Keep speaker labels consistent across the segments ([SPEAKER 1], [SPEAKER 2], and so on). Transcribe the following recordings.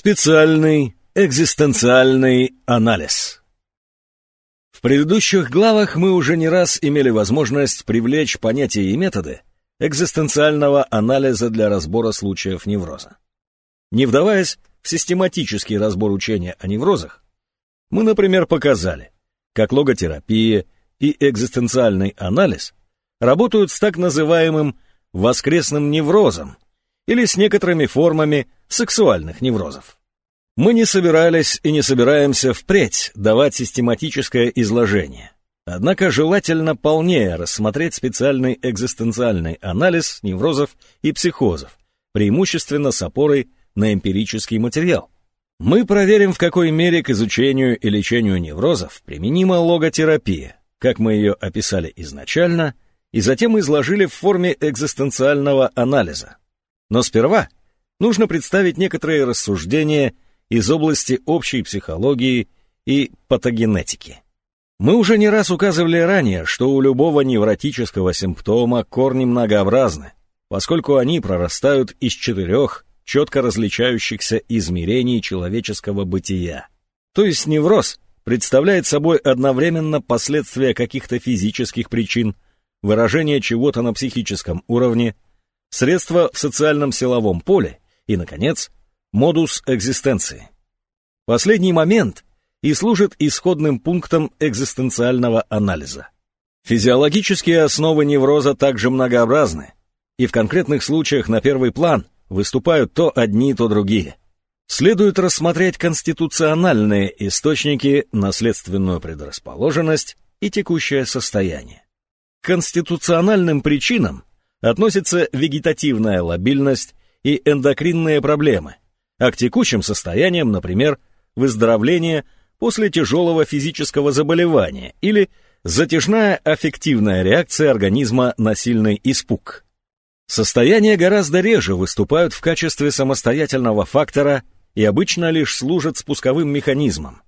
[SPEAKER 1] Специальный экзистенциальный анализ. В предыдущих главах мы уже не раз имели возможность привлечь понятия и методы экзистенциального анализа для разбора случаев невроза. Не вдаваясь в систематический разбор учения о неврозах, мы, например, показали, как логотерапия и экзистенциальный анализ работают с так называемым воскресным неврозом или с некоторыми формами сексуальных неврозов. Мы не собирались и не собираемся впредь давать систематическое изложение. Однако желательно полнее рассмотреть специальный экзистенциальный анализ неврозов и психозов, преимущественно с опорой на эмпирический материал. Мы проверим, в какой мере к изучению и лечению неврозов применима логотерапия, как мы ее описали изначально, и затем изложили в форме экзистенциального анализа. Но сперва нужно представить некоторые рассуждения из области общей психологии и патогенетики. Мы уже не раз указывали ранее, что у любого невротического симптома корни многообразны, поскольку они прорастают из четырех четко различающихся измерений человеческого бытия. То есть невроз представляет собой одновременно последствия каких-то физических причин, выражение чего-то на психическом уровне, средства в социальном силовом поле и, наконец, модус экзистенции. Последний момент и служит исходным пунктом экзистенциального анализа. Физиологические основы невроза также многообразны, и в конкретных случаях на первый план выступают то одни, то другие. Следует рассмотреть конституциональные источники, наследственную предрасположенность и текущее состояние. К конституциональным причинам относятся вегетативная лобильность и эндокринные проблемы, а к текущим состояниям, например, выздоровление после тяжелого физического заболевания или затяжная аффективная реакция организма на сильный испуг. Состояния гораздо реже выступают в качестве самостоятельного фактора и обычно лишь служат спусковым механизмом.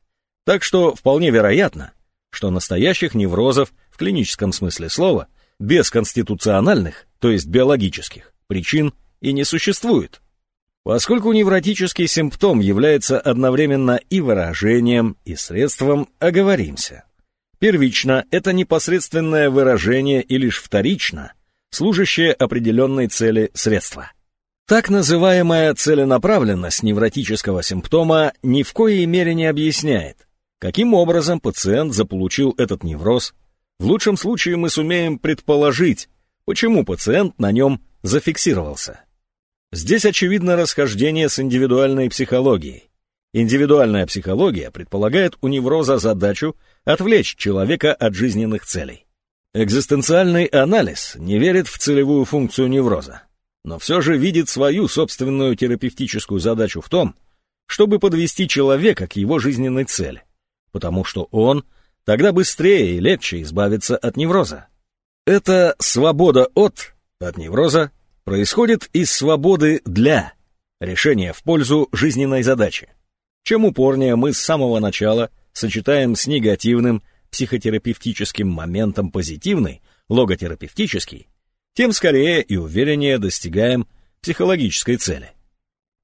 [SPEAKER 1] Так что вполне вероятно, что настоящих неврозов в клиническом смысле слова без конституциональных, то есть биологических, причин и не существует. Поскольку невротический симптом является одновременно и выражением, и средством, оговоримся. Первично – это непосредственное выражение и лишь вторично, служащее определенной цели средства. Так называемая целенаправленность невротического симптома ни в коей мере не объясняет, каким образом пациент заполучил этот невроз. В лучшем случае мы сумеем предположить, почему пациент на нем зафиксировался. Здесь очевидно расхождение с индивидуальной психологией. Индивидуальная психология предполагает у невроза задачу отвлечь человека от жизненных целей. Экзистенциальный анализ не верит в целевую функцию невроза, но все же видит свою собственную терапевтическую задачу в том, чтобы подвести человека к его жизненной цели, потому что он тогда быстрее и легче избавится от невроза. Это свобода от, от невроза, происходит из свободы для решения в пользу жизненной задачи. Чем упорнее мы с самого начала сочетаем с негативным психотерапевтическим моментом позитивный, логотерапевтический, тем скорее и увереннее достигаем психологической цели.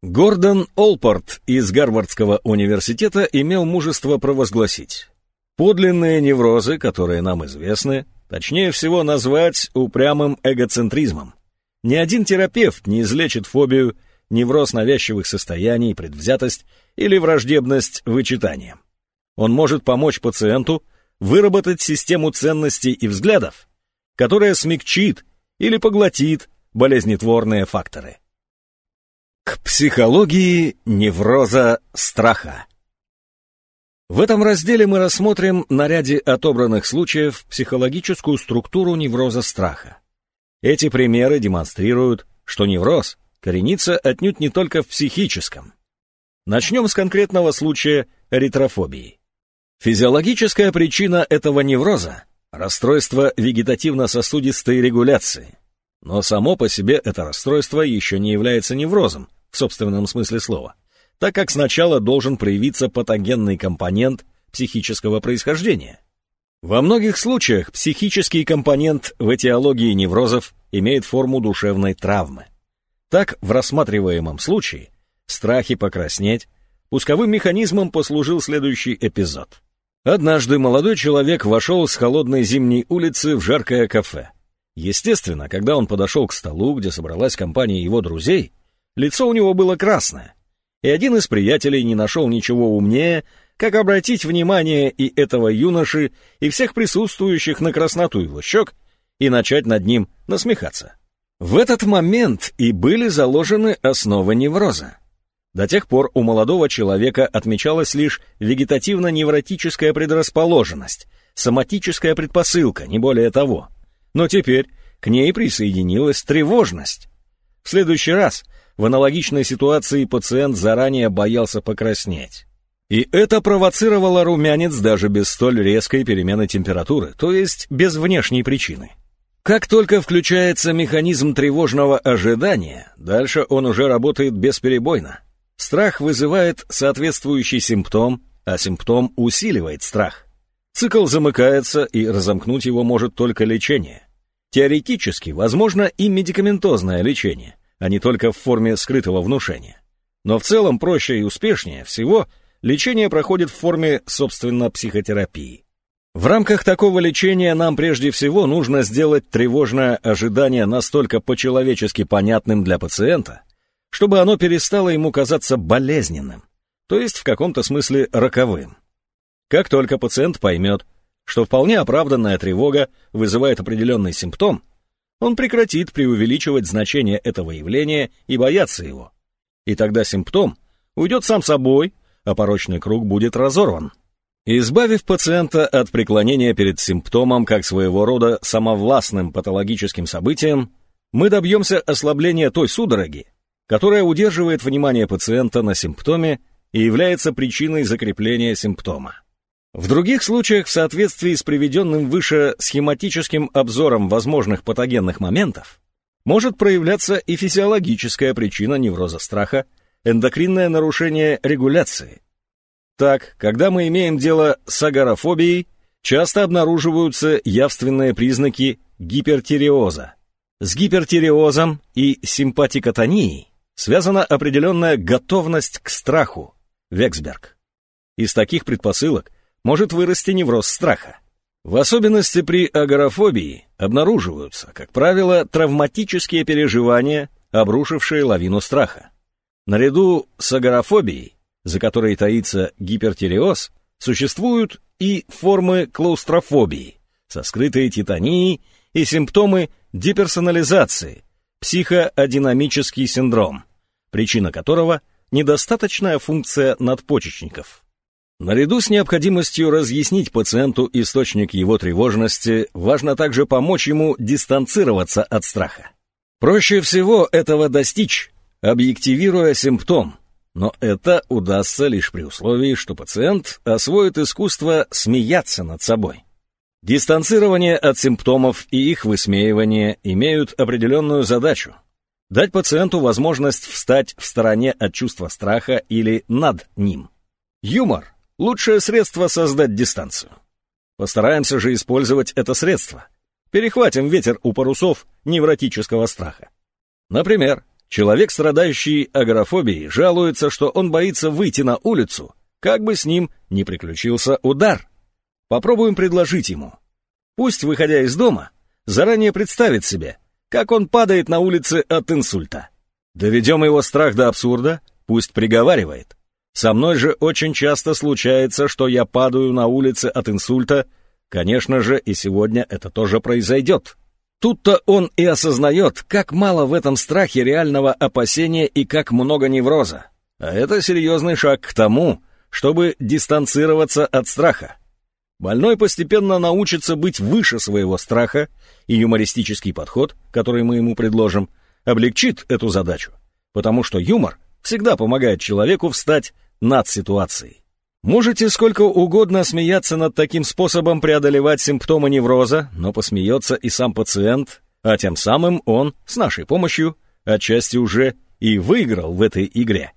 [SPEAKER 1] Гордон Олпорт из Гарвардского университета имел мужество провозгласить «Подлинные неврозы, которые нам известны, точнее всего назвать упрямым эгоцентризмом, ни один терапевт не излечит фобию, невроз навязчивых состояний, предвзятость или враждебность вычитанием. Он может помочь пациенту выработать систему ценностей и взглядов, которая смягчит или поглотит болезнетворные факторы. К психологии невроза страха. В этом разделе мы рассмотрим на ряде отобранных случаев психологическую структуру невроза страха. Эти примеры демонстрируют, что невроз коренится отнюдь не только в психическом. Начнем с конкретного случая эритрофобии. Физиологическая причина этого невроза – расстройство вегетативно-сосудистой регуляции. Но само по себе это расстройство еще не является неврозом в собственном смысле слова, так как сначала должен проявиться патогенный компонент психического происхождения. Во многих случаях психический компонент в этиологии неврозов имеет форму душевной травмы. Так, в рассматриваемом случае, страхи покраснеть Пусковым механизмом послужил следующий эпизод. Однажды молодой человек вошел с холодной зимней улицы в жаркое кафе. Естественно, когда он подошел к столу, где собралась компания его друзей, лицо у него было красное. И один из приятелей не нашел ничего умнее, как обратить внимание и этого юноши, и всех присутствующих на красноту его щек, и начать над ним насмехаться. В этот момент и были заложены основы невроза. До тех пор у молодого человека отмечалась лишь вегетативно-невротическая предрасположенность, соматическая предпосылка, не более того. Но теперь к ней присоединилась тревожность. В следующий раз в аналогичной ситуации пациент заранее боялся покраснеть. И это провоцировало румянец даже без столь резкой перемены температуры, то есть без внешней причины. Как только включается механизм тревожного ожидания, дальше он уже работает бесперебойно. Страх вызывает соответствующий симптом, а симптом усиливает страх. Цикл замыкается, и разомкнуть его может только лечение. Теоретически возможно и медикаментозное лечение, а не только в форме скрытого внушения. Но в целом проще и успешнее всего – Лечение проходит в форме, собственно, психотерапии. В рамках такого лечения нам прежде всего нужно сделать тревожное ожидание настолько по-человечески понятным для пациента, чтобы оно перестало ему казаться болезненным, то есть в каком-то смысле роковым. Как только пациент поймет, что вполне оправданная тревога вызывает определенный симптом, он прекратит преувеличивать значение этого явления и бояться его. И тогда симптом уйдет сам собой – а порочный круг будет разорван. Избавив пациента от преклонения перед симптомом как своего рода самовластным патологическим событием, мы добьемся ослабления той судороги, которая удерживает внимание пациента на симптоме и является причиной закрепления симптома. В других случаях, в соответствии с приведенным выше схематическим обзором возможных патогенных моментов, может проявляться и физиологическая причина невроза страха, эндокринное нарушение регуляции. Так, когда мы имеем дело с агорафобией, часто обнаруживаются явственные признаки гипертиреоза. С гипертиреозом и симпатикотонией связана определенная готовность к страху, Вексберг. Из таких предпосылок может вырасти невроз страха. В особенности при агорафобии обнаруживаются, как правило, травматические переживания, обрушившие лавину страха. Наряду с агорафобией, за которой таится гипертиреоз, существуют и формы клаустрофобии со скрытой титанией и симптомы деперсонализации, психоадинамический синдром, причина которого – недостаточная функция надпочечников. Наряду с необходимостью разъяснить пациенту источник его тревожности, важно также помочь ему дистанцироваться от страха. Проще всего этого достичь, объективируя симптом, но это удастся лишь при условии, что пациент освоит искусство смеяться над собой. Дистанцирование от симптомов и их высмеивание имеют определенную задачу – дать пациенту возможность встать в стороне от чувства страха или над ним. Юмор – лучшее средство создать дистанцию. Постараемся же использовать это средство. Перехватим ветер у парусов невротического страха. Например, Человек, страдающий агорафобией, жалуется, что он боится выйти на улицу, как бы с ним не приключился удар. Попробуем предложить ему. Пусть, выходя из дома, заранее представит себе, как он падает на улице от инсульта. Доведем его страх до абсурда, пусть приговаривает. Со мной же очень часто случается, что я падаю на улице от инсульта. Конечно же, и сегодня это тоже произойдет. Тут-то он и осознает, как мало в этом страхе реального опасения и как много невроза. А это серьезный шаг к тому, чтобы дистанцироваться от страха. Больной постепенно научится быть выше своего страха, и юмористический подход, который мы ему предложим, облегчит эту задачу, потому что юмор всегда помогает человеку встать над ситуацией. Можете сколько угодно смеяться над таким способом преодолевать симптомы невроза, но посмеется и сам пациент, а тем самым он, с нашей помощью, отчасти уже и выиграл в этой игре.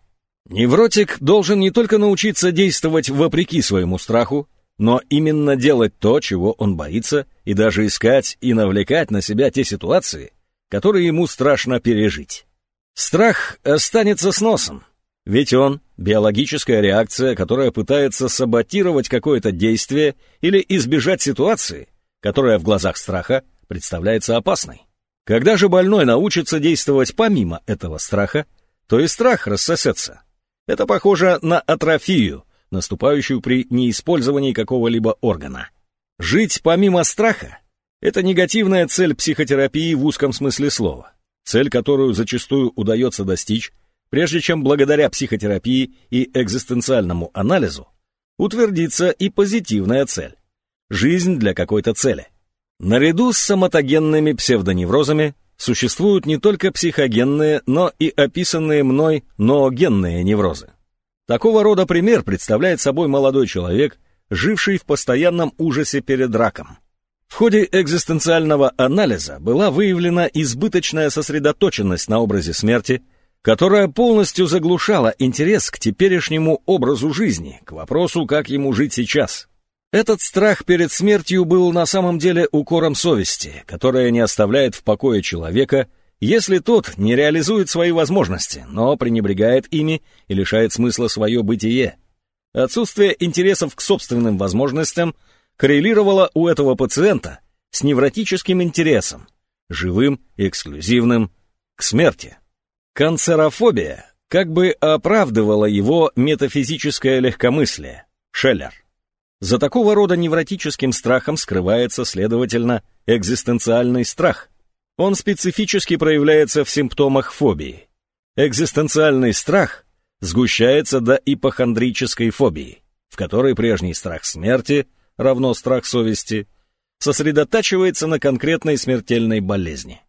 [SPEAKER 1] Невротик должен не только научиться действовать вопреки своему страху, но именно делать то, чего он боится, и даже искать и навлекать на себя те ситуации, которые ему страшно пережить. Страх останется с носом, ведь он биологическая реакция, которая пытается саботировать какое-то действие или избежать ситуации, которая в глазах страха представляется опасной. Когда же больной научится действовать помимо этого страха, то и страх рассосется. Это похоже на атрофию, наступающую при неиспользовании какого-либо органа. Жить помимо страха – это негативная цель психотерапии в узком смысле слова, цель, которую зачастую удается достичь, прежде чем благодаря психотерапии и экзистенциальному анализу утвердится и позитивная цель – жизнь для какой-то цели. Наряду с соматогенными псевдоневрозами существуют не только психогенные, но и описанные мной ноогенные неврозы. Такого рода пример представляет собой молодой человек, живший в постоянном ужасе перед раком. В ходе экзистенциального анализа была выявлена избыточная сосредоточенность на образе смерти, которая полностью заглушала интерес к теперешнему образу жизни, к вопросу, как ему жить сейчас. Этот страх перед смертью был на самом деле укором совести, которая не оставляет в покое человека, если тот не реализует свои возможности, но пренебрегает ими и лишает смысла свое бытие. Отсутствие интересов к собственным возможностям коррелировало у этого пациента с невротическим интересом, живым эксклюзивным, к смерти. Канцерофобия как бы оправдывала его метафизическое легкомыслие, Шеллер. За такого рода невротическим страхом скрывается, следовательно, экзистенциальный страх. Он специфически проявляется в симптомах фобии. Экзистенциальный страх сгущается до ипохондрической фобии, в которой прежний страх смерти, равно страх совести, сосредотачивается на конкретной смертельной болезни.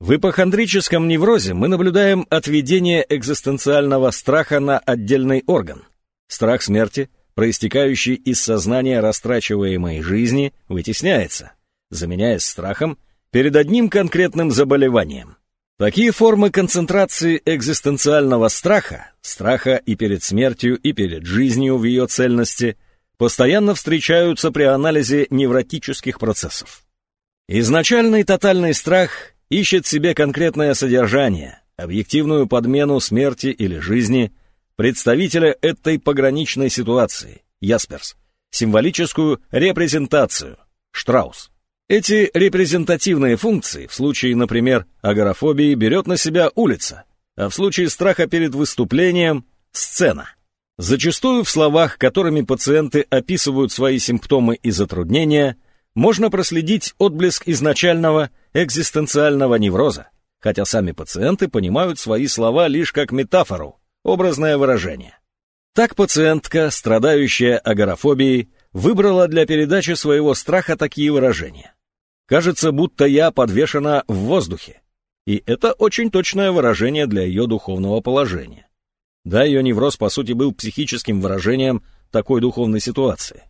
[SPEAKER 1] В ипохондрическом неврозе мы наблюдаем отведение экзистенциального страха на отдельный орган. Страх смерти – проистекающий из сознания растрачиваемой жизни, вытесняется, заменяясь страхом перед одним конкретным заболеванием. Такие формы концентрации экзистенциального страха, страха и перед смертью, и перед жизнью в ее цельности, постоянно встречаются при анализе невротических процессов. Изначальный тотальный страх ищет себе конкретное содержание, объективную подмену смерти или жизни, представителя этой пограничной ситуации, Ясперс, символическую репрезентацию, Штраус. Эти репрезентативные функции в случае, например, агорафобии берет на себя улица, а в случае страха перед выступлением – сцена. Зачастую в словах, которыми пациенты описывают свои симптомы и затруднения, можно проследить отблеск изначального экзистенциального невроза, хотя сами пациенты понимают свои слова лишь как метафору, Образное выражение. Так пациентка, страдающая агорафобией, выбрала для передачи своего страха такие выражения. «Кажется, будто я подвешена в воздухе». И это очень точное выражение для ее духовного положения. Да, ее невроз, по сути, был психическим выражением такой духовной ситуации.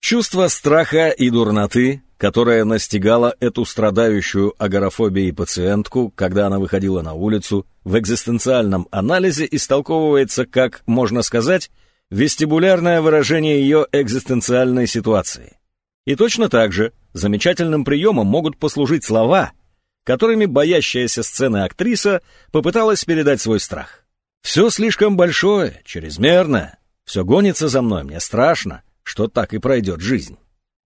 [SPEAKER 1] Чувство страха и дурноты которая настигала эту страдающую агорафобией пациентку, когда она выходила на улицу, в экзистенциальном анализе истолковывается как, можно сказать, вестибулярное выражение ее экзистенциальной ситуации. И точно так же замечательным приемом могут послужить слова, которыми боящаяся сцены актриса попыталась передать свой страх. «Все слишком большое, чрезмерно, все гонится за мной, мне страшно, что так и пройдет жизнь».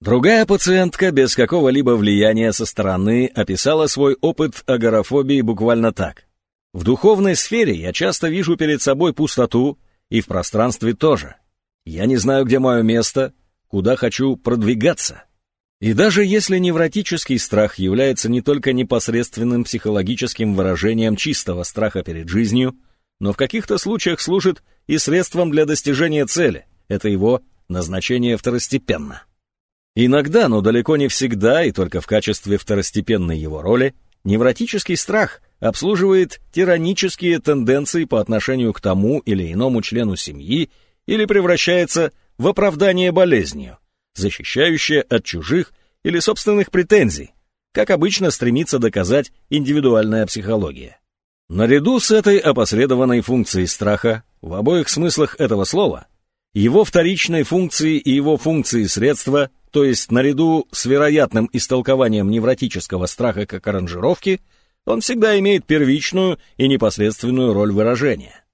[SPEAKER 1] Другая пациентка без какого-либо влияния со стороны описала свой опыт агорафобии буквально так. В духовной сфере я часто вижу перед собой пустоту, и в пространстве тоже. Я не знаю, где мое место, куда хочу продвигаться. И даже если невротический страх является не только непосредственным психологическим выражением чистого страха перед жизнью, но в каких-то случаях служит и средством для достижения цели, это его назначение второстепенно. Иногда, но далеко не всегда, и только в качестве второстепенной его роли, невротический страх обслуживает тиранические тенденции по отношению к тому или иному члену семьи или превращается в оправдание болезнью, защищающее от чужих или собственных претензий, как обычно стремится доказать индивидуальная психология. Наряду с этой опосредованной функцией страха, в обоих смыслах этого слова, его вторичной функции и его функции средства то есть наряду с вероятным истолкованием невротического страха как аранжировки, он всегда имеет первичную и непосредственную роль выражения.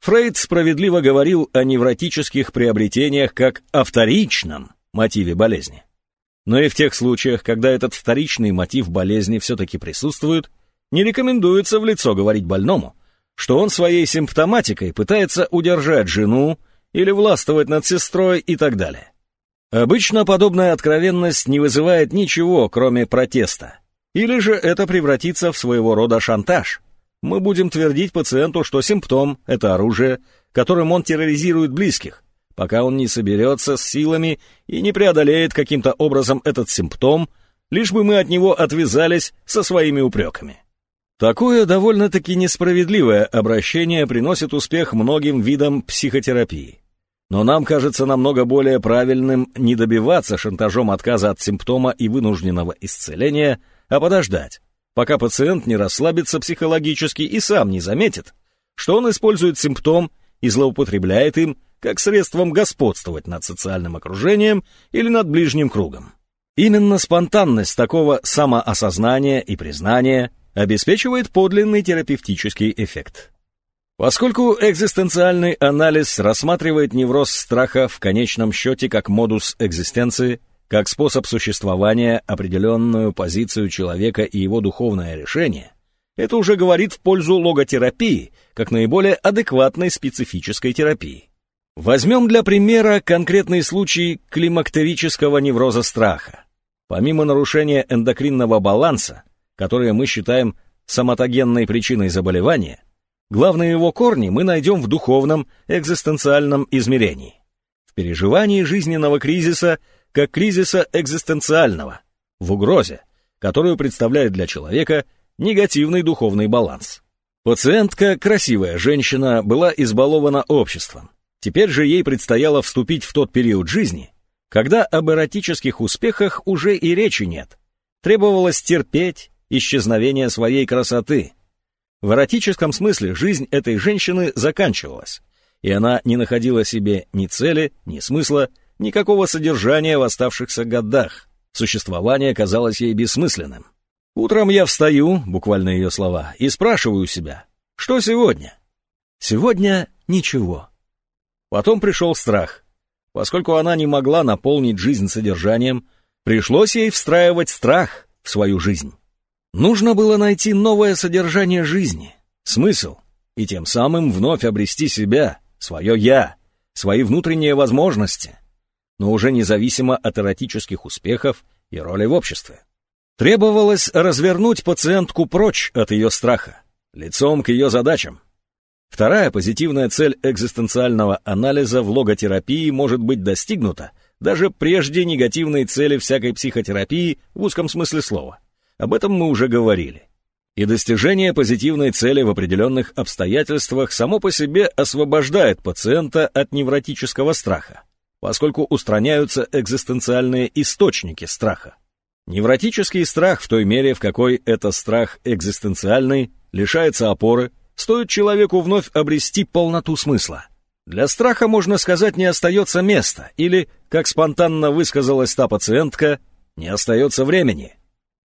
[SPEAKER 1] Фрейд справедливо говорил о невротических приобретениях как о вторичном мотиве болезни. Но и в тех случаях, когда этот вторичный мотив болезни все-таки присутствует, не рекомендуется в лицо говорить больному, что он своей симптоматикой пытается удержать жену или властвовать над сестрой и так далее. Обычно подобная откровенность не вызывает ничего, кроме протеста. Или же это превратится в своего рода шантаж. Мы будем твердить пациенту, что симптом – это оружие, которым он терроризирует близких, пока он не соберется с силами и не преодолеет каким-то образом этот симптом, лишь бы мы от него отвязались со своими упреками. Такое довольно-таки несправедливое обращение приносит успех многим видам психотерапии. Но нам кажется намного более правильным не добиваться шантажом отказа от симптома и вынужденного исцеления, а подождать, пока пациент не расслабится психологически и сам не заметит, что он использует симптом и злоупотребляет им как средством господствовать над социальным окружением или над ближним кругом. Именно спонтанность такого самоосознания и признания обеспечивает подлинный терапевтический эффект. Поскольку экзистенциальный анализ рассматривает невроз страха в конечном счете как модус экзистенции, как способ существования, определенную позицию человека и его духовное решение, это уже говорит в пользу логотерапии, как наиболее адекватной специфической терапии. Возьмем для примера конкретный случай климактерического невроза страха. Помимо нарушения эндокринного баланса, которое мы считаем соматогенной причиной заболевания, Главные его корни мы найдем в духовном, экзистенциальном измерении. В переживании жизненного кризиса как кризиса экзистенциального, в угрозе, которую представляет для человека негативный духовный баланс. Пациентка, красивая женщина, была избалована обществом. Теперь же ей предстояло вступить в тот период жизни, когда об эротических успехах уже и речи нет. Требовалось терпеть исчезновение своей красоты, в эротическом смысле жизнь этой женщины заканчивалась, и она не находила себе ни цели, ни смысла, никакого содержания в оставшихся годах. Существование казалось ей бессмысленным. Утром я встаю, буквально ее слова, и спрашиваю себя, что сегодня? Сегодня ничего. Потом пришел страх. Поскольку она не могла наполнить жизнь содержанием, пришлось ей встраивать страх в свою жизнь. Нужно было найти новое содержание жизни, смысл, и тем самым вновь обрести себя, свое «я», свои внутренние возможности, но уже независимо от эротических успехов и роли в обществе. Требовалось развернуть пациентку прочь от ее страха, лицом к ее задачам. Вторая позитивная цель экзистенциального анализа в логотерапии может быть достигнута даже прежде негативной цели всякой психотерапии в узком смысле слова – об этом мы уже говорили. И достижение позитивной цели в определенных обстоятельствах само по себе освобождает пациента от невротического страха, поскольку устраняются экзистенциальные источники страха. Невротический страх в той мере, в какой это страх экзистенциальный, лишается опоры, стоит человеку вновь обрести полноту смысла. Для страха, можно сказать, не остается места, или, как спонтанно высказалась та пациентка, не остается времени.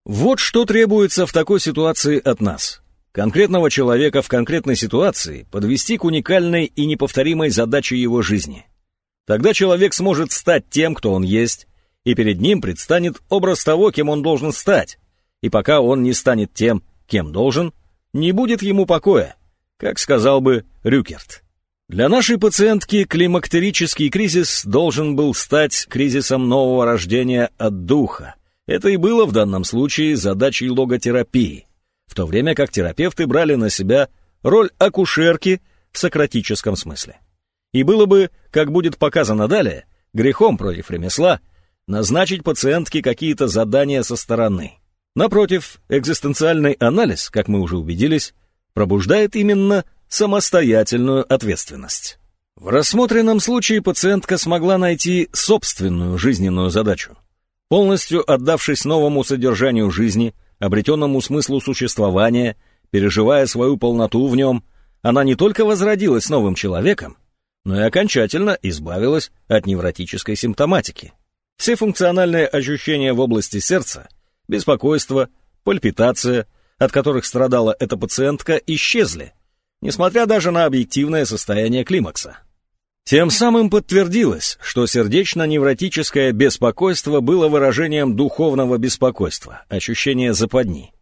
[SPEAKER 1] Вот что требуется в такой ситуации от нас. Конкретного человека в конкретной ситуации подвести к уникальной и неповторимой задаче его жизни. Тогда человек сможет стать тем, кто он есть, и перед ним предстанет образ того, кем он должен стать. И пока он не станет тем, кем должен, не будет ему покоя, как сказал бы Рюкерт. Для нашей пациентки климактерический кризис должен был стать кризисом нового рождения от духа, это и было в данном случае задачей логотерапии, в то время как терапевты брали на себя роль акушерки в сократическом смысле. И было бы, как будет показано далее, грехом против ремесла назначить пациентке какие-то задания со стороны. Напротив, экзистенциальный анализ, как мы уже убедились, пробуждает именно самостоятельную ответственность. В рассмотренном случае пациентка смогла найти собственную жизненную задачу – Полностью отдавшись новому содержанию жизни, обретенному смыслу существования, переживая свою полноту в нем, она не только возродилась новым человеком, но и окончательно избавилась от невротической симптоматики. Все функциональные ощущения в области сердца, беспокойство, пальпитация, от которых страдала эта пациентка, исчезли, несмотря даже на объективное состояние климакса. Тем самым подтвердилось, что сердечно-невротическое беспокойство было выражением духовного беспокойства, ощущения западни.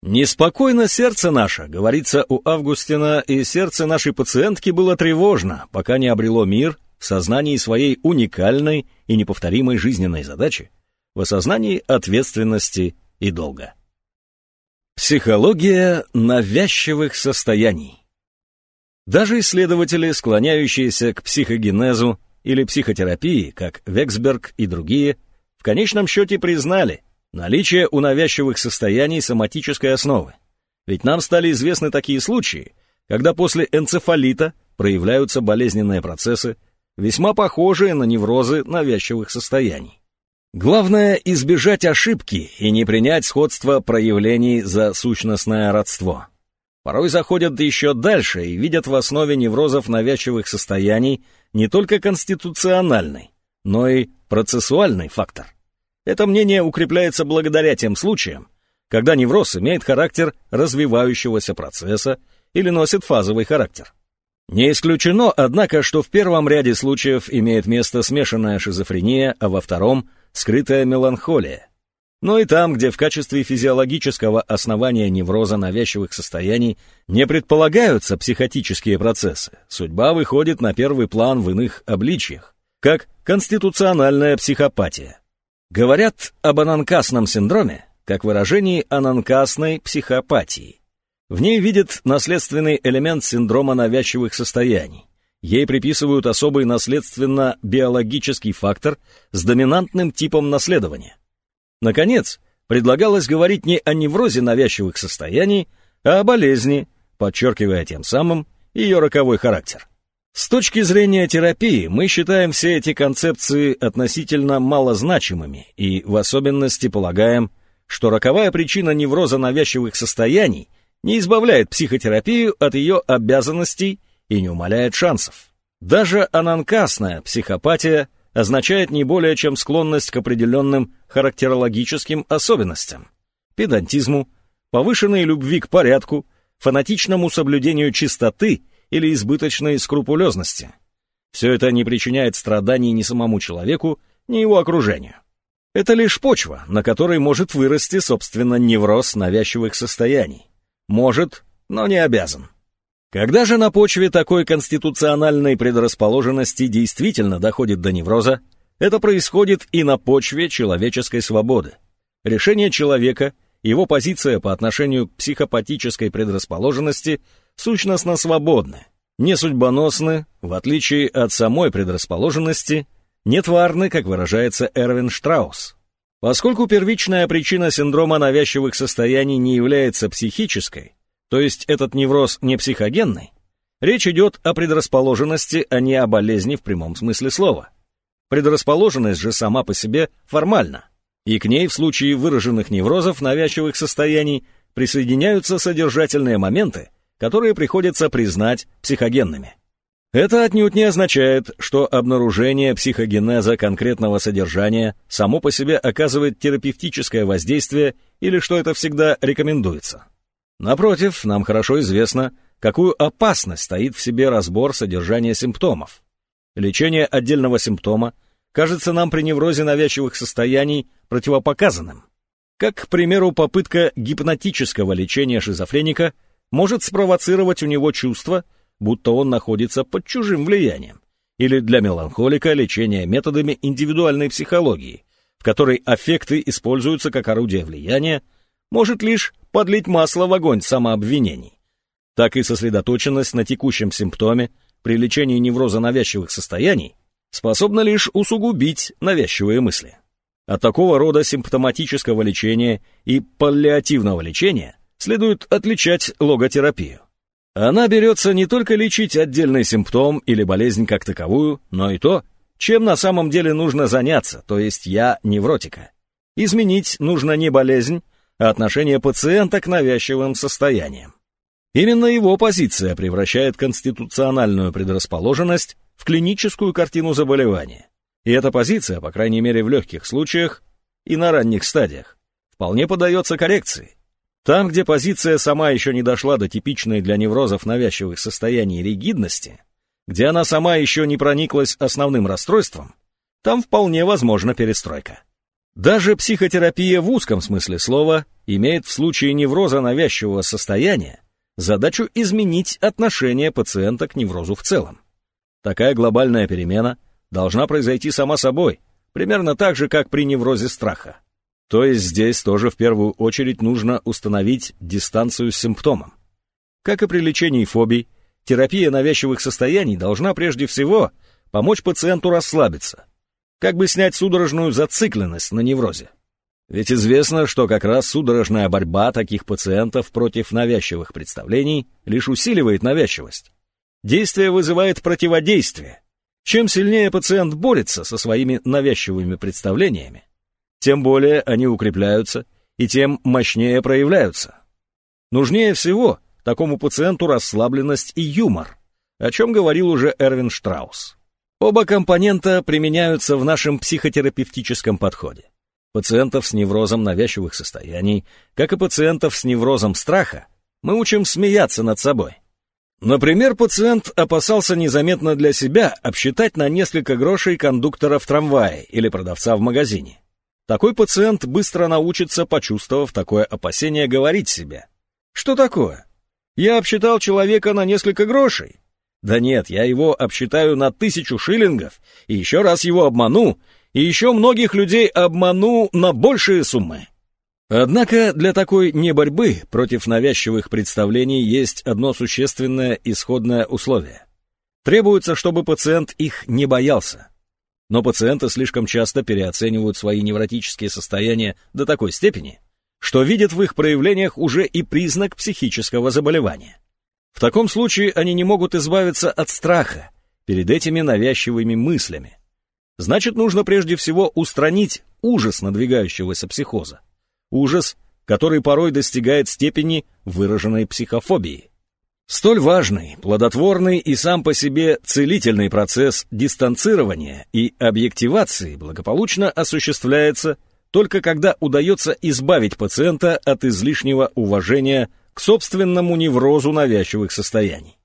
[SPEAKER 1] «Неспокойно сердце наше», — говорится у Августина, и сердце нашей пациентки было тревожно, пока не обрело мир в сознании своей уникальной и неповторимой жизненной задачи, в осознании ответственности и долга. Психология навязчивых состояний даже исследователи, склоняющиеся к психогенезу или психотерапии, как Вексберг и другие, в конечном счете признали наличие у навязчивых состояний соматической основы. Ведь нам стали известны такие случаи, когда после энцефалита проявляются болезненные процессы, весьма похожие на неврозы навязчивых состояний. Главное – избежать ошибки и не принять сходство проявлений за сущностное родство порой заходят еще дальше и видят в основе неврозов навязчивых состояний не только конституциональный, но и процессуальный фактор. Это мнение укрепляется благодаря тем случаям, когда невроз имеет характер развивающегося процесса или носит фазовый характер. Не исключено, однако, что в первом ряде случаев имеет место смешанная шизофрения, а во втором – скрытая меланхолия, но и там, где в качестве физиологического основания невроза навязчивых состояний не предполагаются психотические процессы, судьба выходит на первый план в иных обличьях, как конституциональная психопатия. Говорят об ананкасном синдроме как выражении ананкасной психопатии. В ней видят наследственный элемент синдрома навязчивых состояний. Ей приписывают особый наследственно-биологический фактор с доминантным типом наследования. Наконец, предлагалось говорить не о неврозе навязчивых состояний, а о болезни, подчеркивая тем самым ее роковой характер. С точки зрения терапии мы считаем все эти концепции относительно малозначимыми и в особенности полагаем, что роковая причина невроза навязчивых состояний не избавляет психотерапию от ее обязанностей и не умаляет шансов. Даже ананкасная психопатия означает не более чем склонность к определенным характерологическим особенностям, педантизму, повышенной любви к порядку, фанатичному соблюдению чистоты или избыточной скрупулезности. Все это не причиняет страданий ни самому человеку, ни его окружению. Это лишь почва, на которой может вырасти, собственно, невроз навязчивых состояний. Может, но не обязан. Когда же на почве такой конституциональной предрасположенности действительно доходит до невроза, это происходит и на почве человеческой свободы. Решение человека, его позиция по отношению к психопатической предрасположенности сущностно свободны, не судьбоносны, в отличие от самой предрасположенности, не тварны, как выражается Эрвин Штраус. Поскольку первичная причина синдрома навязчивых состояний не является психической, то есть этот невроз не психогенный, речь идет о предрасположенности, а не о болезни в прямом смысле слова. Предрасположенность же сама по себе формальна, и к ней в случае выраженных неврозов навязчивых состояний присоединяются содержательные моменты, которые приходится признать психогенными. Это отнюдь не означает, что обнаружение психогенеза конкретного содержания само по себе оказывает терапевтическое воздействие или что это всегда рекомендуется. Напротив, нам хорошо известно, какую опасность стоит в себе разбор содержания симптомов. Лечение отдельного симптома кажется нам при неврозе навязчивых состояний противопоказанным. Как, к примеру, попытка гипнотического лечения шизофреника может спровоцировать у него чувство, будто он находится под чужим влиянием, или для меланхолика лечение методами индивидуальной психологии, в которой аффекты используются как орудие влияния, может лишь подлить масло в огонь самообвинений. Так и сосредоточенность на текущем симптоме при лечении невроза навязчивых состояний способна лишь усугубить навязчивые мысли. От такого рода симптоматического лечения и паллиативного лечения следует отличать логотерапию. Она берется не только лечить отдельный симптом или болезнь как таковую, но и то, чем на самом деле нужно заняться, то есть я невротика. Изменить нужно не болезнь, а отношение пациента к навязчивым состояниям. Именно его позиция превращает конституциональную предрасположенность в клиническую картину заболевания. И эта позиция, по крайней мере в легких случаях и на ранних стадиях, вполне поддается коррекции. Там, где позиция сама еще не дошла до типичной для неврозов навязчивых состояний ригидности, где она сама еще не прониклась основным расстройством, там вполне возможна перестройка. Даже психотерапия в узком смысле слова имеет в случае невроза навязчивого состояния задачу изменить отношение пациента к неврозу в целом. Такая глобальная перемена должна произойти сама собой, примерно так же, как при неврозе страха. То есть здесь тоже в первую очередь нужно установить дистанцию с симптомом. Как и при лечении фобий, терапия навязчивых состояний должна прежде всего помочь пациенту расслабиться, как бы снять судорожную зацикленность на неврозе. Ведь известно, что как раз судорожная борьба таких пациентов против навязчивых представлений лишь усиливает навязчивость. Действие вызывает противодействие. Чем сильнее пациент борется со своими навязчивыми представлениями, тем более они укрепляются и тем мощнее проявляются. Нужнее всего такому пациенту расслабленность и юмор, о чем говорил уже Эрвин Штраус. Оба компонента применяются в нашем психотерапевтическом подходе. Пациентов с неврозом навязчивых состояний, как и пациентов с неврозом страха, мы учим смеяться над собой. Например, пациент опасался незаметно для себя обсчитать на несколько грошей кондуктора в трамвае или продавца в магазине. Такой пациент быстро научится, почувствовав такое опасение, говорить себе. Что такое? Я обсчитал человека на несколько грошей. Да нет, я его обсчитаю на тысячу шиллингов, и еще раз его обману, и еще многих людей обману на большие суммы. Однако для такой неборьбы против навязчивых представлений есть одно существенное исходное условие. Требуется, чтобы пациент их не боялся. Но пациенты слишком часто переоценивают свои невротические состояния до такой степени, что видят в их проявлениях уже и признак психического заболевания. В таком случае они не могут избавиться от страха перед этими навязчивыми мыслями. Значит, нужно прежде всего устранить ужас надвигающегося психоза. Ужас, который порой достигает степени выраженной психофобии. Столь важный, плодотворный и сам по себе целительный процесс дистанцирования и объективации благополучно осуществляется только когда удается избавить пациента от излишнего уважения к собственному неврозу навязчивых состояний.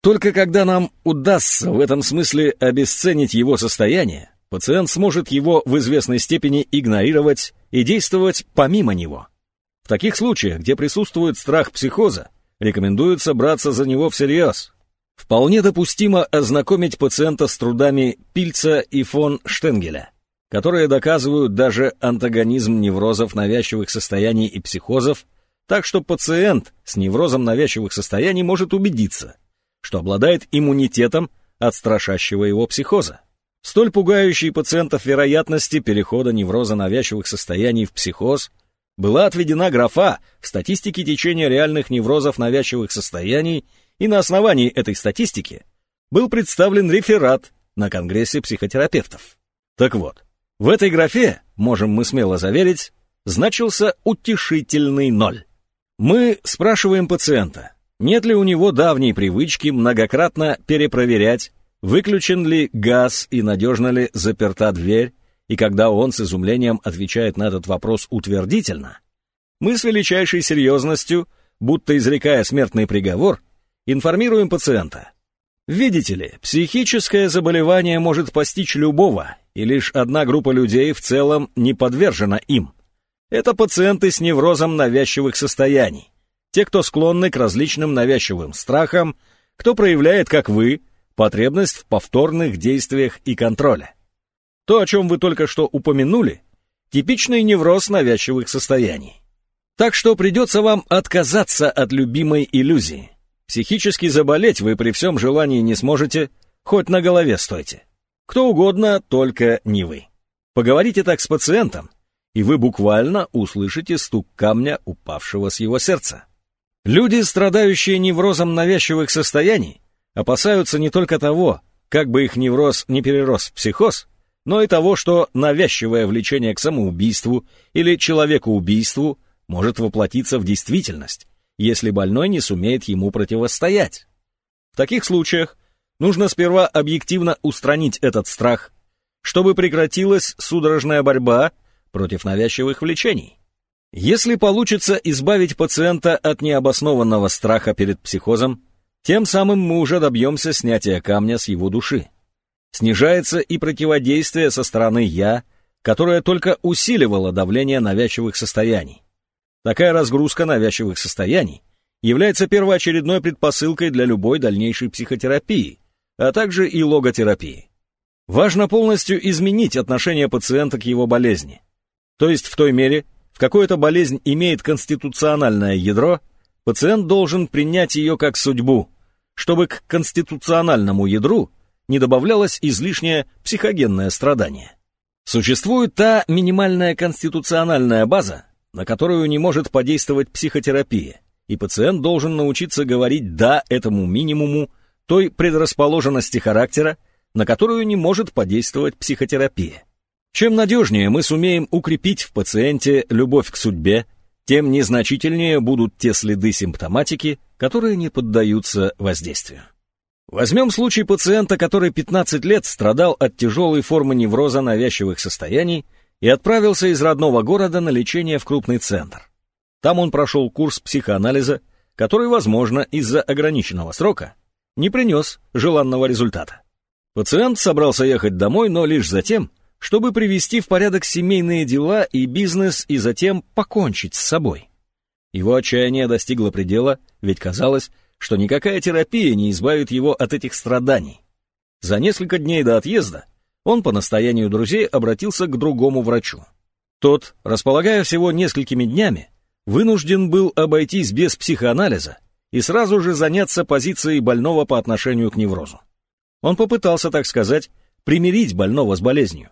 [SPEAKER 1] Только когда нам удастся в этом смысле обесценить его состояние, пациент сможет его в известной степени игнорировать и действовать помимо него. В таких случаях, где присутствует страх психоза, рекомендуется браться за него всерьез. Вполне допустимо ознакомить пациента с трудами Пильца и фон Штенгеля, которые доказывают даже антагонизм неврозов навязчивых состояний и психозов, так что пациент с неврозом навязчивых состояний может убедиться, что обладает иммунитетом от страшащего его психоза. Столь пугающей пациентов вероятности перехода невроза навязчивых состояний в психоз была отведена графа в статистике течения реальных неврозов навязчивых состояний, и на основании этой статистики был представлен реферат на Конгрессе психотерапевтов. Так вот, в этой графе, можем мы смело заверить, значился утешительный ноль. Мы спрашиваем пациента, нет ли у него давней привычки многократно перепроверять, выключен ли газ и надежно ли заперта дверь, и когда он с изумлением отвечает на этот вопрос утвердительно, мы с величайшей серьезностью, будто изрекая смертный приговор, информируем пациента. Видите ли, психическое заболевание может постичь любого, и лишь одна группа людей в целом не подвержена им. Это пациенты с неврозом навязчивых состояний, те, кто склонны к различным навязчивым страхам, кто проявляет, как вы, потребность в повторных действиях и контроле. То, о чем вы только что упомянули, типичный невроз навязчивых состояний. Так что придется вам отказаться от любимой иллюзии. Психически заболеть вы при всем желании не сможете, хоть на голове стойте. Кто угодно, только не вы. Поговорите так с пациентом, и вы буквально услышите стук камня, упавшего с его сердца. Люди, страдающие неврозом навязчивых состояний, опасаются не только того, как бы их невроз не перерос в психоз, но и того, что навязчивое влечение к самоубийству или человекоубийству может воплотиться в действительность, если больной не сумеет ему противостоять. В таких случаях нужно сперва объективно устранить этот страх, чтобы прекратилась судорожная борьба против навязчивых влечений. Если получится избавить пациента от необоснованного страха перед психозом, тем самым мы уже добьемся снятия камня с его души. Снижается и противодействие со стороны «я», которое только усиливало давление навязчивых состояний. Такая разгрузка навязчивых состояний является первоочередной предпосылкой для любой дальнейшей психотерапии, а также и логотерапии. Важно полностью изменить отношение пациента к его болезни. То есть в той мере, какую-то болезнь имеет конституциональное ядро, пациент должен принять ее как судьбу, чтобы к конституциональному ядру не добавлялось излишнее психогенное страдание. Существует та минимальная конституциональная база, на которую не может подействовать психотерапия, и пациент должен научиться говорить «да» этому минимуму той предрасположенности характера, на которую не может подействовать психотерапия. Чем надежнее мы сумеем укрепить в пациенте любовь к судьбе, тем незначительнее будут те следы симптоматики, которые не поддаются воздействию. Возьмем случай пациента, который 15 лет страдал от тяжелой формы невроза навязчивых состояний и отправился из родного города на лечение в крупный центр. Там он прошел курс психоанализа, который, возможно, из-за ограниченного срока не принес желанного результата. Пациент собрался ехать домой, но лишь затем, чтобы привести в порядок семейные дела и бизнес и затем покончить с собой. Его отчаяние достигло предела, ведь казалось, что никакая терапия не избавит его от этих страданий. За несколько дней до отъезда он по настоянию друзей обратился к другому врачу. Тот, располагая всего несколькими днями, вынужден был обойтись без психоанализа и сразу же заняться позицией больного по отношению к неврозу. Он попытался, так сказать, примирить больного с болезнью.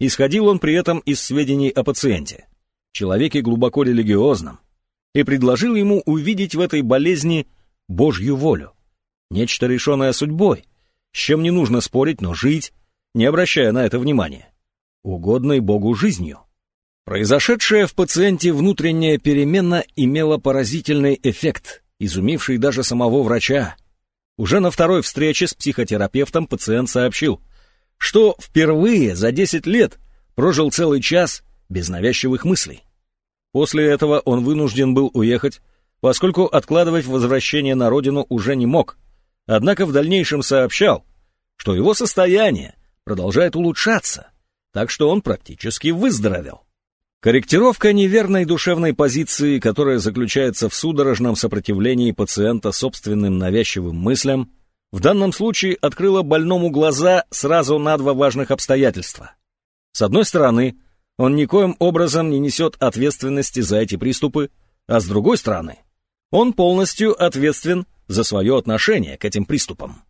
[SPEAKER 1] Исходил он при этом из сведений о пациенте, человеке глубоко религиозном, и предложил ему увидеть в этой болезни Божью волю, нечто решенное судьбой, с чем не нужно спорить, но жить, не обращая на это внимания, угодной Богу жизнью. Произошедшая в пациенте внутренняя перемена имела поразительный эффект, изумивший даже самого врача. Уже на второй встрече с психотерапевтом пациент сообщил – что впервые за 10 лет прожил целый час без навязчивых мыслей. После этого он вынужден был уехать, поскольку откладывать возвращение на родину уже не мог, однако в дальнейшем сообщал, что его состояние продолжает улучшаться, так что он практически выздоровел. Корректировка неверной душевной позиции, которая заключается в судорожном сопротивлении пациента собственным навязчивым мыслям, в данном случае открыла больному глаза сразу на два важных обстоятельства. С одной стороны, он никоим образом не несет ответственности за эти приступы, а с другой стороны, он полностью ответственен за свое отношение к этим приступам.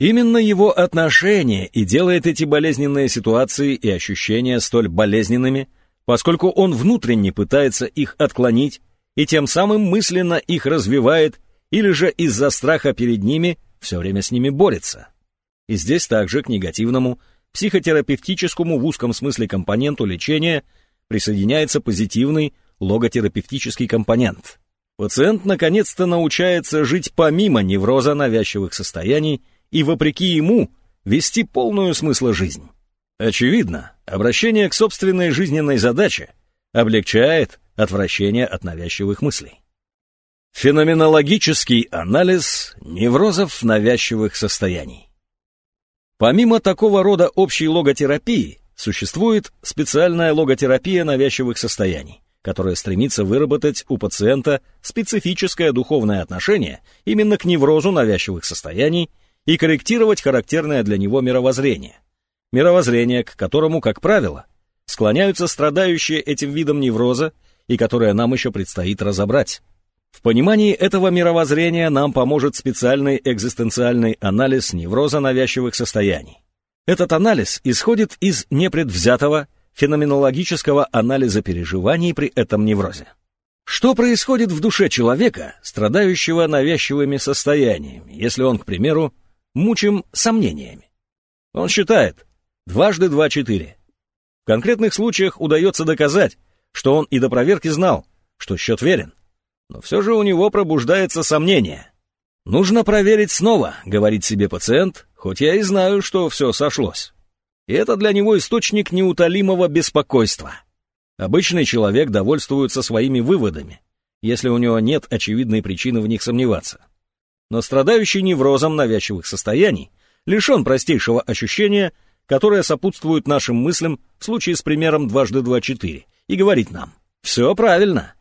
[SPEAKER 1] Именно его отношение и делает эти болезненные ситуации и ощущения столь болезненными, поскольку он внутренне пытается их отклонить и тем самым мысленно их развивает или же из-за страха перед ними все время с ними борется. И здесь также к негативному, психотерапевтическому в узком смысле компоненту лечения присоединяется позитивный логотерапевтический компонент. Пациент наконец-то научается жить помимо невроза навязчивых состояний и, вопреки ему, вести полную смысла жизнь. Очевидно, обращение к собственной жизненной задаче облегчает отвращение от навязчивых мыслей. Феноменологический анализ неврозов навязчивых состояний. Помимо такого рода общей логотерапии, существует специальная логотерапия навязчивых состояний, которая стремится выработать у пациента специфическое духовное отношение именно к неврозу навязчивых состояний и корректировать характерное для него мировоззрение. Мировоззрение, к которому, как правило, склоняются страдающие этим видом невроза и которое нам еще предстоит разобрать. В понимании этого мировоззрения нам поможет специальный экзистенциальный анализ невроза навязчивых состояний. Этот анализ исходит из непредвзятого феноменологического анализа переживаний при этом неврозе. Что происходит в душе человека, страдающего навязчивыми состояниями, если он, к примеру, мучим сомнениями? Он считает дважды два четыре. В конкретных случаях удается доказать, что он и до проверки знал, что счет верен но все же у него пробуждается сомнение. «Нужно проверить снова», — говорит себе пациент, хоть я и знаю, что все сошлось. И это для него источник неутолимого беспокойства. Обычный человек довольствуется своими выводами, если у него нет очевидной причины в них сомневаться. Но страдающий неврозом навязчивых состояний лишен простейшего ощущения, которое сопутствует нашим мыслям в случае с примером дважды два четыре, и говорит нам «все правильно».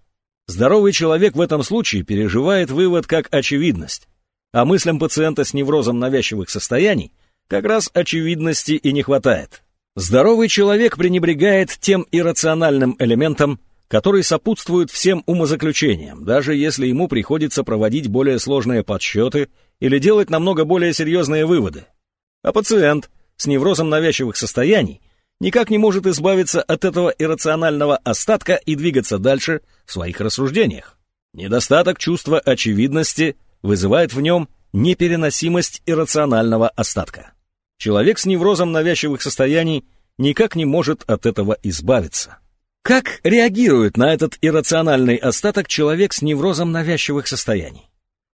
[SPEAKER 1] Здоровый человек в этом случае переживает вывод как очевидность, а мыслям пациента с неврозом навязчивых состояний как раз очевидности и не хватает. Здоровый человек пренебрегает тем иррациональным элементом, который сопутствует всем умозаключениям, даже если ему приходится проводить более сложные подсчеты или делать намного более серьезные выводы. А пациент с неврозом навязчивых состояний никак не может избавиться от этого иррационального остатка и двигаться дальше в своих рассуждениях. Недостаток чувства очевидности вызывает в нем непереносимость иррационального остатка. Человек с неврозом навязчивых состояний никак не может от этого избавиться. Как реагирует на этот иррациональный остаток человек с неврозом навязчивых состояний?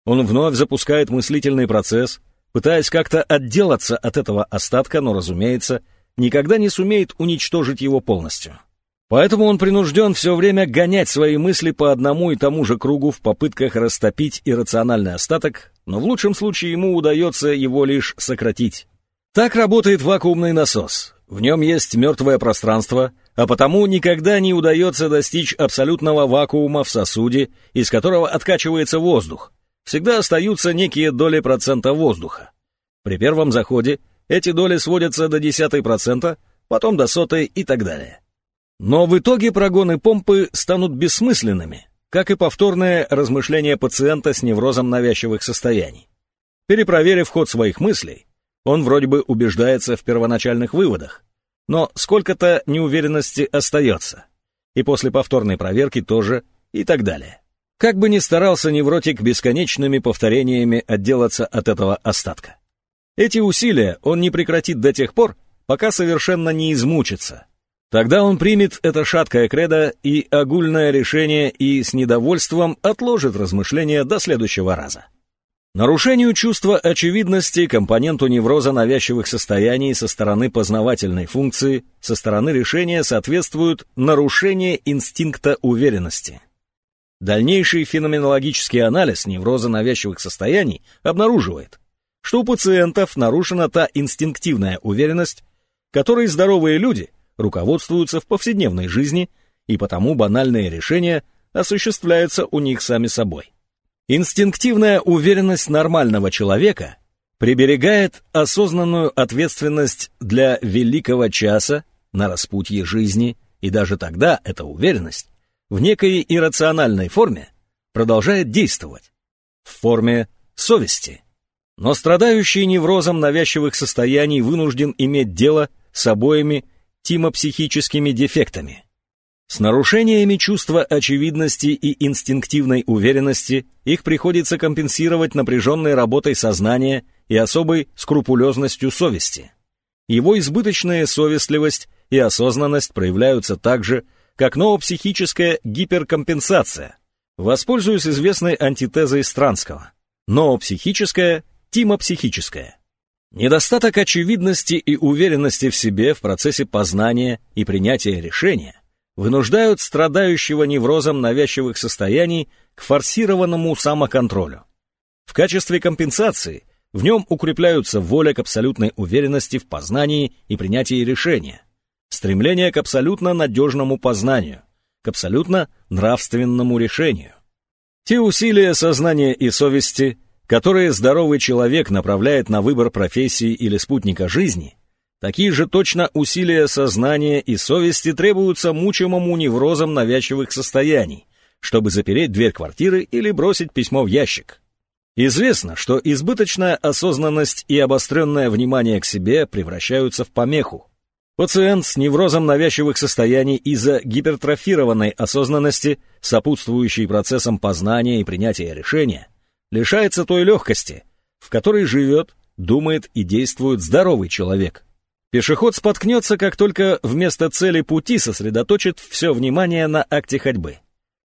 [SPEAKER 1] Он вновь запускает мыслительный процесс, пытаясь как-то отделаться от этого остатка, но, разумеется, никогда не сумеет уничтожить его полностью. Поэтому он принужден все время гонять свои мысли по одному и тому же кругу в попытках растопить иррациональный остаток, но в лучшем случае ему удается его лишь сократить. Так работает вакуумный насос. В нем есть мертвое пространство, а потому никогда не удается достичь абсолютного вакуума в сосуде, из которого откачивается воздух. Всегда остаются некие доли процента воздуха. При первом заходе эти доли сводятся до десятой процента, потом до сотой и так далее. Но в итоге прогоны помпы станут бессмысленными, как и повторное размышление пациента с неврозом навязчивых состояний. Перепроверив ход своих мыслей, он вроде бы убеждается в первоначальных выводах, но сколько-то неуверенности остается. И после повторной проверки тоже и так далее. Как бы ни старался невротик бесконечными повторениями отделаться от этого остатка. Эти усилия он не прекратит до тех пор, пока совершенно не измучится. Тогда он примет это шаткое кредо и огульное решение и с недовольством отложит размышления до следующего раза. Нарушению чувства очевидности компоненту невроза навязчивых состояний со стороны познавательной функции, со стороны решения соответствуют нарушение инстинкта уверенности. Дальнейший феноменологический анализ невроза навязчивых состояний обнаруживает, что у пациентов нарушена та инстинктивная уверенность, которой здоровые люди руководствуются в повседневной жизни, и потому банальные решения осуществляются у них сами собой. Инстинктивная уверенность нормального человека приберегает осознанную ответственность для великого часа на распутье жизни, и даже тогда эта уверенность в некой иррациональной форме продолжает действовать, в форме совести. Но страдающий неврозом навязчивых состояний вынужден иметь дело с обоими тимопсихическими дефектами – с нарушениями чувства очевидности и инстинктивной уверенности их приходится компенсировать напряженной работой сознания и особой скрупулезностью совести. Его избыточная совестливость и осознанность проявляются так же, как новопсихическая гиперкомпенсация. Воспользуюсь известной антитезой Странского. Новопсихическая, тимопсихическая. Недостаток очевидности и уверенности в себе в процессе познания и принятия решения вынуждают страдающего неврозом навязчивых состояний к форсированному самоконтролю. В качестве компенсации в нем укрепляются воля к абсолютной уверенности в познании и принятии решения, стремление к абсолютно надежному познанию, к абсолютно нравственному решению. Те усилия сознания и совести, которые здоровый человек направляет на выбор профессии или спутника жизни, Такие же точно усилия сознания и совести требуются мучимому неврозом навязчивых состояний, чтобы запереть дверь квартиры или бросить письмо в ящик. Известно, что избыточная осознанность и обостренное внимание к себе превращаются в помеху. Пациент с неврозом навязчивых состояний из-за гипертрофированной осознанности, сопутствующей процессам познания и принятия решения, лишается той легкости, в которой живет, думает и действует здоровый человек – Пешеход споткнется, как только вместо цели пути сосредоточит все внимание на акте ходьбы.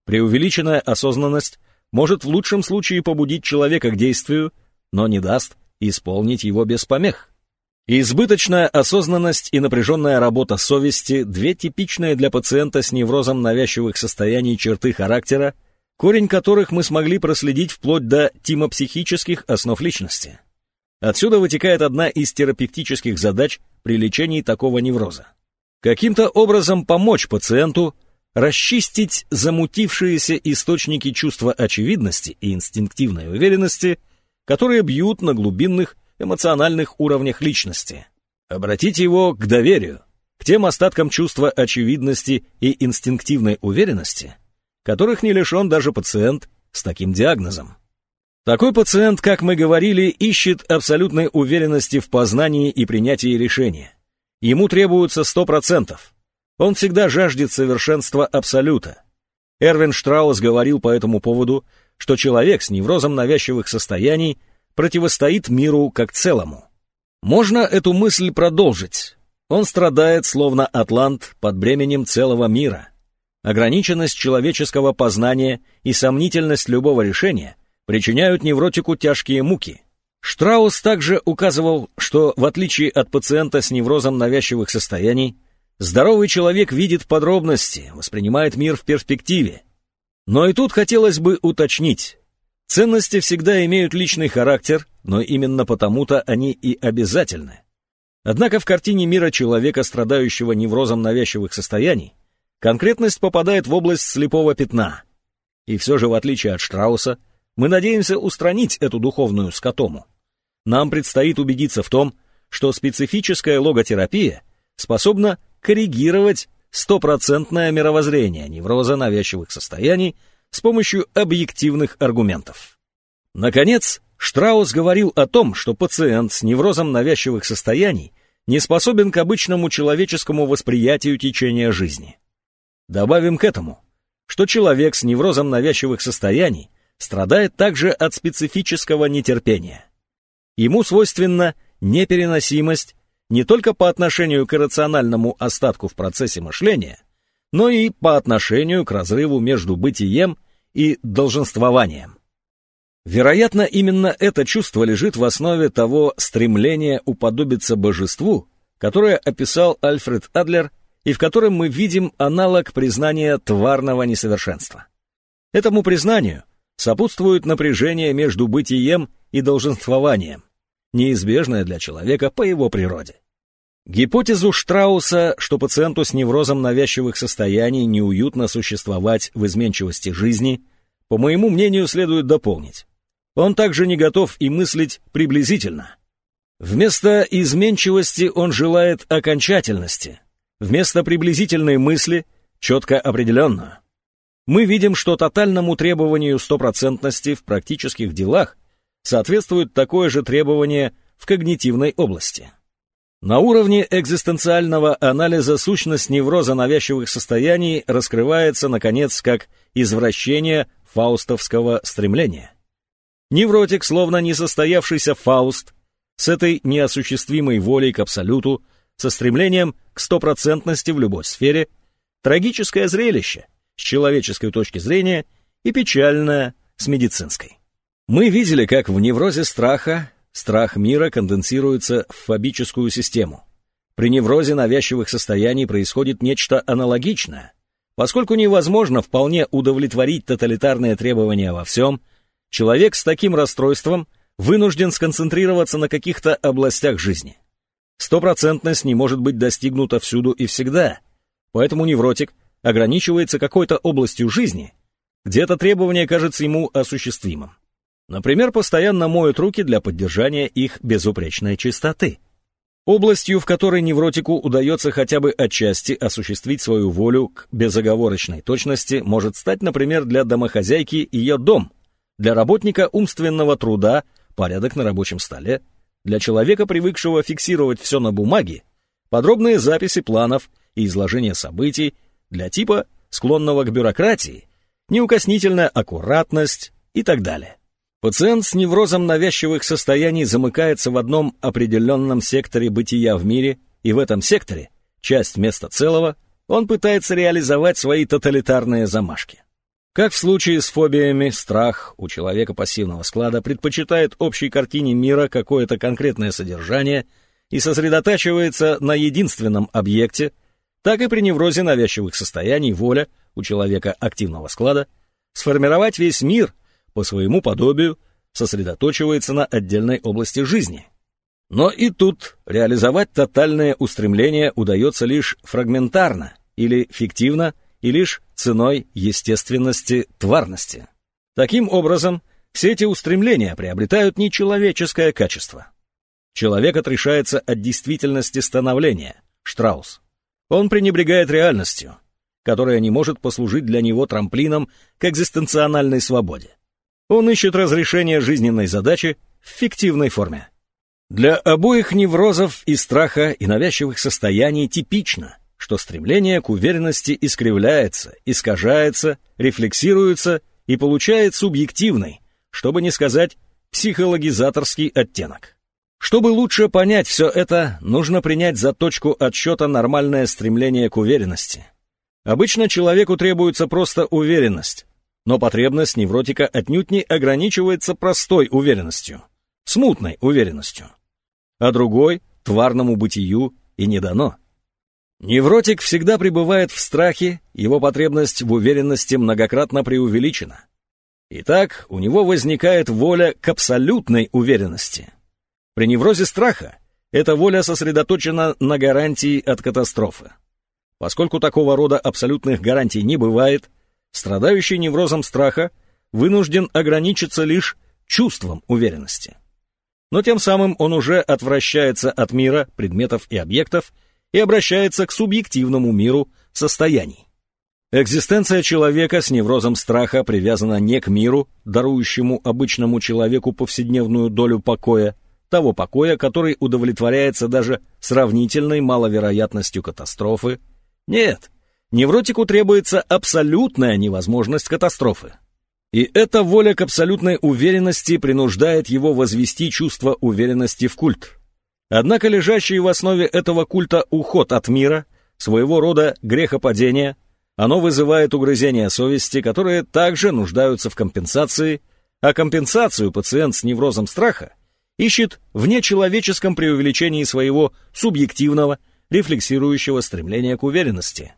[SPEAKER 1] Преувеличенная осознанность может в лучшем случае побудить человека к действию, но не даст исполнить его без помех. Избыточная осознанность и напряженная работа совести – две типичные для пациента с неврозом навязчивых состояний черты характера, корень которых мы смогли проследить вплоть до тимопсихических основ личности. Отсюда вытекает одна из терапевтических задач при лечении такого невроза. Каким-то образом помочь пациенту расчистить замутившиеся источники чувства очевидности и инстинктивной уверенности, которые бьют на глубинных эмоциональных уровнях личности. Обратить его к доверию, к тем остаткам чувства очевидности и инстинктивной уверенности, которых не лишен даже пациент с таким диагнозом. Такой пациент, как мы говорили, ищет абсолютной уверенности в познании и принятии решения. Ему требуется 100%. Он всегда жаждет совершенства абсолюта. Эрвин Штраус говорил по этому поводу, что человек с неврозом навязчивых состояний – противостоит миру как целому. Можно эту мысль продолжить. Он страдает, словно атлант, под бременем целого мира. Ограниченность человеческого познания и сомнительность любого решения причиняют невротику тяжкие муки. Штраус также указывал, что, в отличие от пациента с неврозом навязчивых состояний, здоровый человек видит подробности, воспринимает мир в перспективе. Но и тут хотелось бы уточнить, Ценности всегда имеют личный характер, но именно потому-то они и обязательны. Однако в картине мира человека, страдающего неврозом навязчивых состояний, конкретность попадает в область слепого пятна. И все же, в отличие от Штрауса, мы надеемся устранить эту духовную скотому. Нам предстоит убедиться в том, что специфическая логотерапия способна коррегировать стопроцентное мировоззрение невроза навязчивых состояний – с помощью объективных аргументов. Наконец, Штраус говорил о том, что пациент с неврозом навязчивых состояний не способен к обычному человеческому восприятию течения жизни. Добавим к этому, что человек с неврозом навязчивых состояний страдает также от специфического нетерпения. Ему свойственна непереносимость не только по отношению к иррациональному остатку в процессе мышления, но и по отношению к разрыву между бытием и долженствованием. Вероятно, именно это чувство лежит в основе того стремления уподобиться божеству, которое описал Альфред Адлер и в котором мы видим аналог признания тварного несовершенства. Этому признанию сопутствует напряжение между бытием и долженствованием, неизбежное для человека по его природе. Гипотезу Штрауса, что пациенту с неврозом навязчивых состояний неуютно существовать в изменчивости жизни, по моему мнению, следует дополнить. Он также не готов и мыслить приблизительно. Вместо изменчивости он желает окончательности, вместо приблизительной мысли — четко определенную. Мы видим, что тотальному требованию стопроцентности в практических делах соответствует такое же требование в когнитивной области. На уровне экзистенциального анализа сущность невроза навязчивых состояний раскрывается, наконец, как извращение фаустовского стремления. Невротик, словно несостоявшийся фауст, с этой неосуществимой волей к абсолюту, со стремлением к стопроцентности в любой сфере, трагическое зрелище с человеческой точки зрения и печальное с медицинской. Мы видели, как в неврозе страха Страх мира конденсируется в фобическую систему. При неврозе навязчивых состояний происходит нечто аналогичное. Поскольку невозможно вполне удовлетворить тоталитарные требования во всем, человек с таким расстройством вынужден сконцентрироваться на каких-то областях жизни. Стопроцентность не может быть достигнута всюду и всегда, поэтому невротик ограничивается какой-то областью жизни, где это требование кажется ему осуществимым. Например, постоянно моют руки для поддержания их безупречной чистоты. Областью, в которой невротику удается хотя бы отчасти осуществить свою волю к безоговорочной точности, может стать, например, для домохозяйки ее дом, для работника умственного труда порядок на рабочем столе, для человека, привыкшего фиксировать все на бумаге, подробные записи планов и изложение событий, для типа, склонного к бюрократии, неукоснительная аккуратность и так далее. Пациент с неврозом навязчивых состояний замыкается в одном определенном секторе бытия в мире, и в этом секторе, часть вместо целого, он пытается реализовать свои тоталитарные замашки. Как в случае с фобиями, страх у человека пассивного склада предпочитает общей картине мира какое-то конкретное содержание и сосредотачивается на единственном объекте, так и при неврозе навязчивых состояний воля у человека активного склада сформировать весь мир по своему подобию сосредоточивается на отдельной области жизни. Но и тут реализовать тотальное устремление удается лишь фрагментарно или фиктивно и лишь ценой естественности тварности. Таким образом, все эти устремления приобретают нечеловеческое качество. Человек отрешается от действительности становления, Штраус. Он пренебрегает реальностью, которая не может послужить для него трамплином к экзистенциональной свободе. Он ищет разрешение жизненной задачи в фиктивной форме. Для обоих неврозов и страха и навязчивых состояний типично, что стремление к уверенности искривляется, искажается, рефлексируется и получает субъективный, чтобы не сказать психологизаторский оттенок. Чтобы лучше понять все это, нужно принять за точку отсчета нормальное стремление к уверенности. Обычно человеку требуется просто уверенность, но потребность невротика отнюдь не ограничивается простой уверенностью, смутной уверенностью, а другой — тварному бытию и не дано. Невротик всегда пребывает в страхе, его потребность в уверенности многократно преувеличена. Итак, у него возникает воля к абсолютной уверенности. При неврозе страха эта воля сосредоточена на гарантии от катастрофы. Поскольку такого рода абсолютных гарантий не бывает, страдающий неврозом страха вынужден ограничиться лишь чувством уверенности. Но тем самым он уже отвращается от мира, предметов и объектов и обращается к субъективному миру состояний. Экзистенция человека с неврозом страха привязана не к миру, дарующему обычному человеку повседневную долю покоя, того покоя, который удовлетворяется даже сравнительной маловероятностью катастрофы. Нет, невротику требуется абсолютная невозможность катастрофы. И эта воля к абсолютной уверенности принуждает его возвести чувство уверенности в культ. Однако лежащий в основе этого культа уход от мира, своего рода грехопадение, оно вызывает угрызения совести, которые также нуждаются в компенсации, а компенсацию пациент с неврозом страха ищет в нечеловеческом преувеличении своего субъективного, рефлексирующего стремления к уверенности.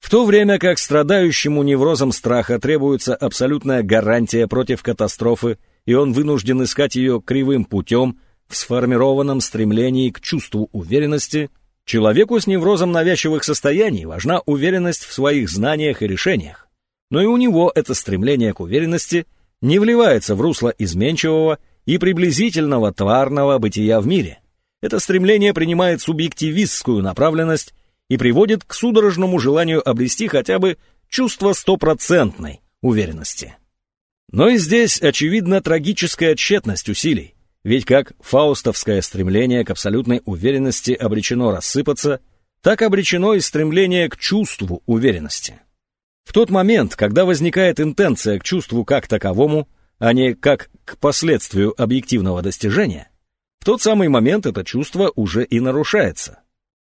[SPEAKER 1] В то время как страдающему неврозом страха требуется абсолютная гарантия против катастрофы, и он вынужден искать ее кривым путем в сформированном стремлении к чувству уверенности, человеку с неврозом навязчивых состояний важна уверенность в своих знаниях и решениях. Но и у него это стремление к уверенности не вливается в русло изменчивого и приблизительного тварного бытия в мире. Это стремление принимает субъективистскую направленность и приводит к судорожному желанию обрести хотя бы чувство стопроцентной уверенности. Но и здесь очевидна трагическая тщетность усилий, ведь как фаустовское стремление к абсолютной уверенности обречено рассыпаться, так обречено и стремление к чувству уверенности. В тот момент, когда возникает интенция к чувству как таковому, а не как к последствию объективного достижения, в тот самый момент это чувство уже и нарушается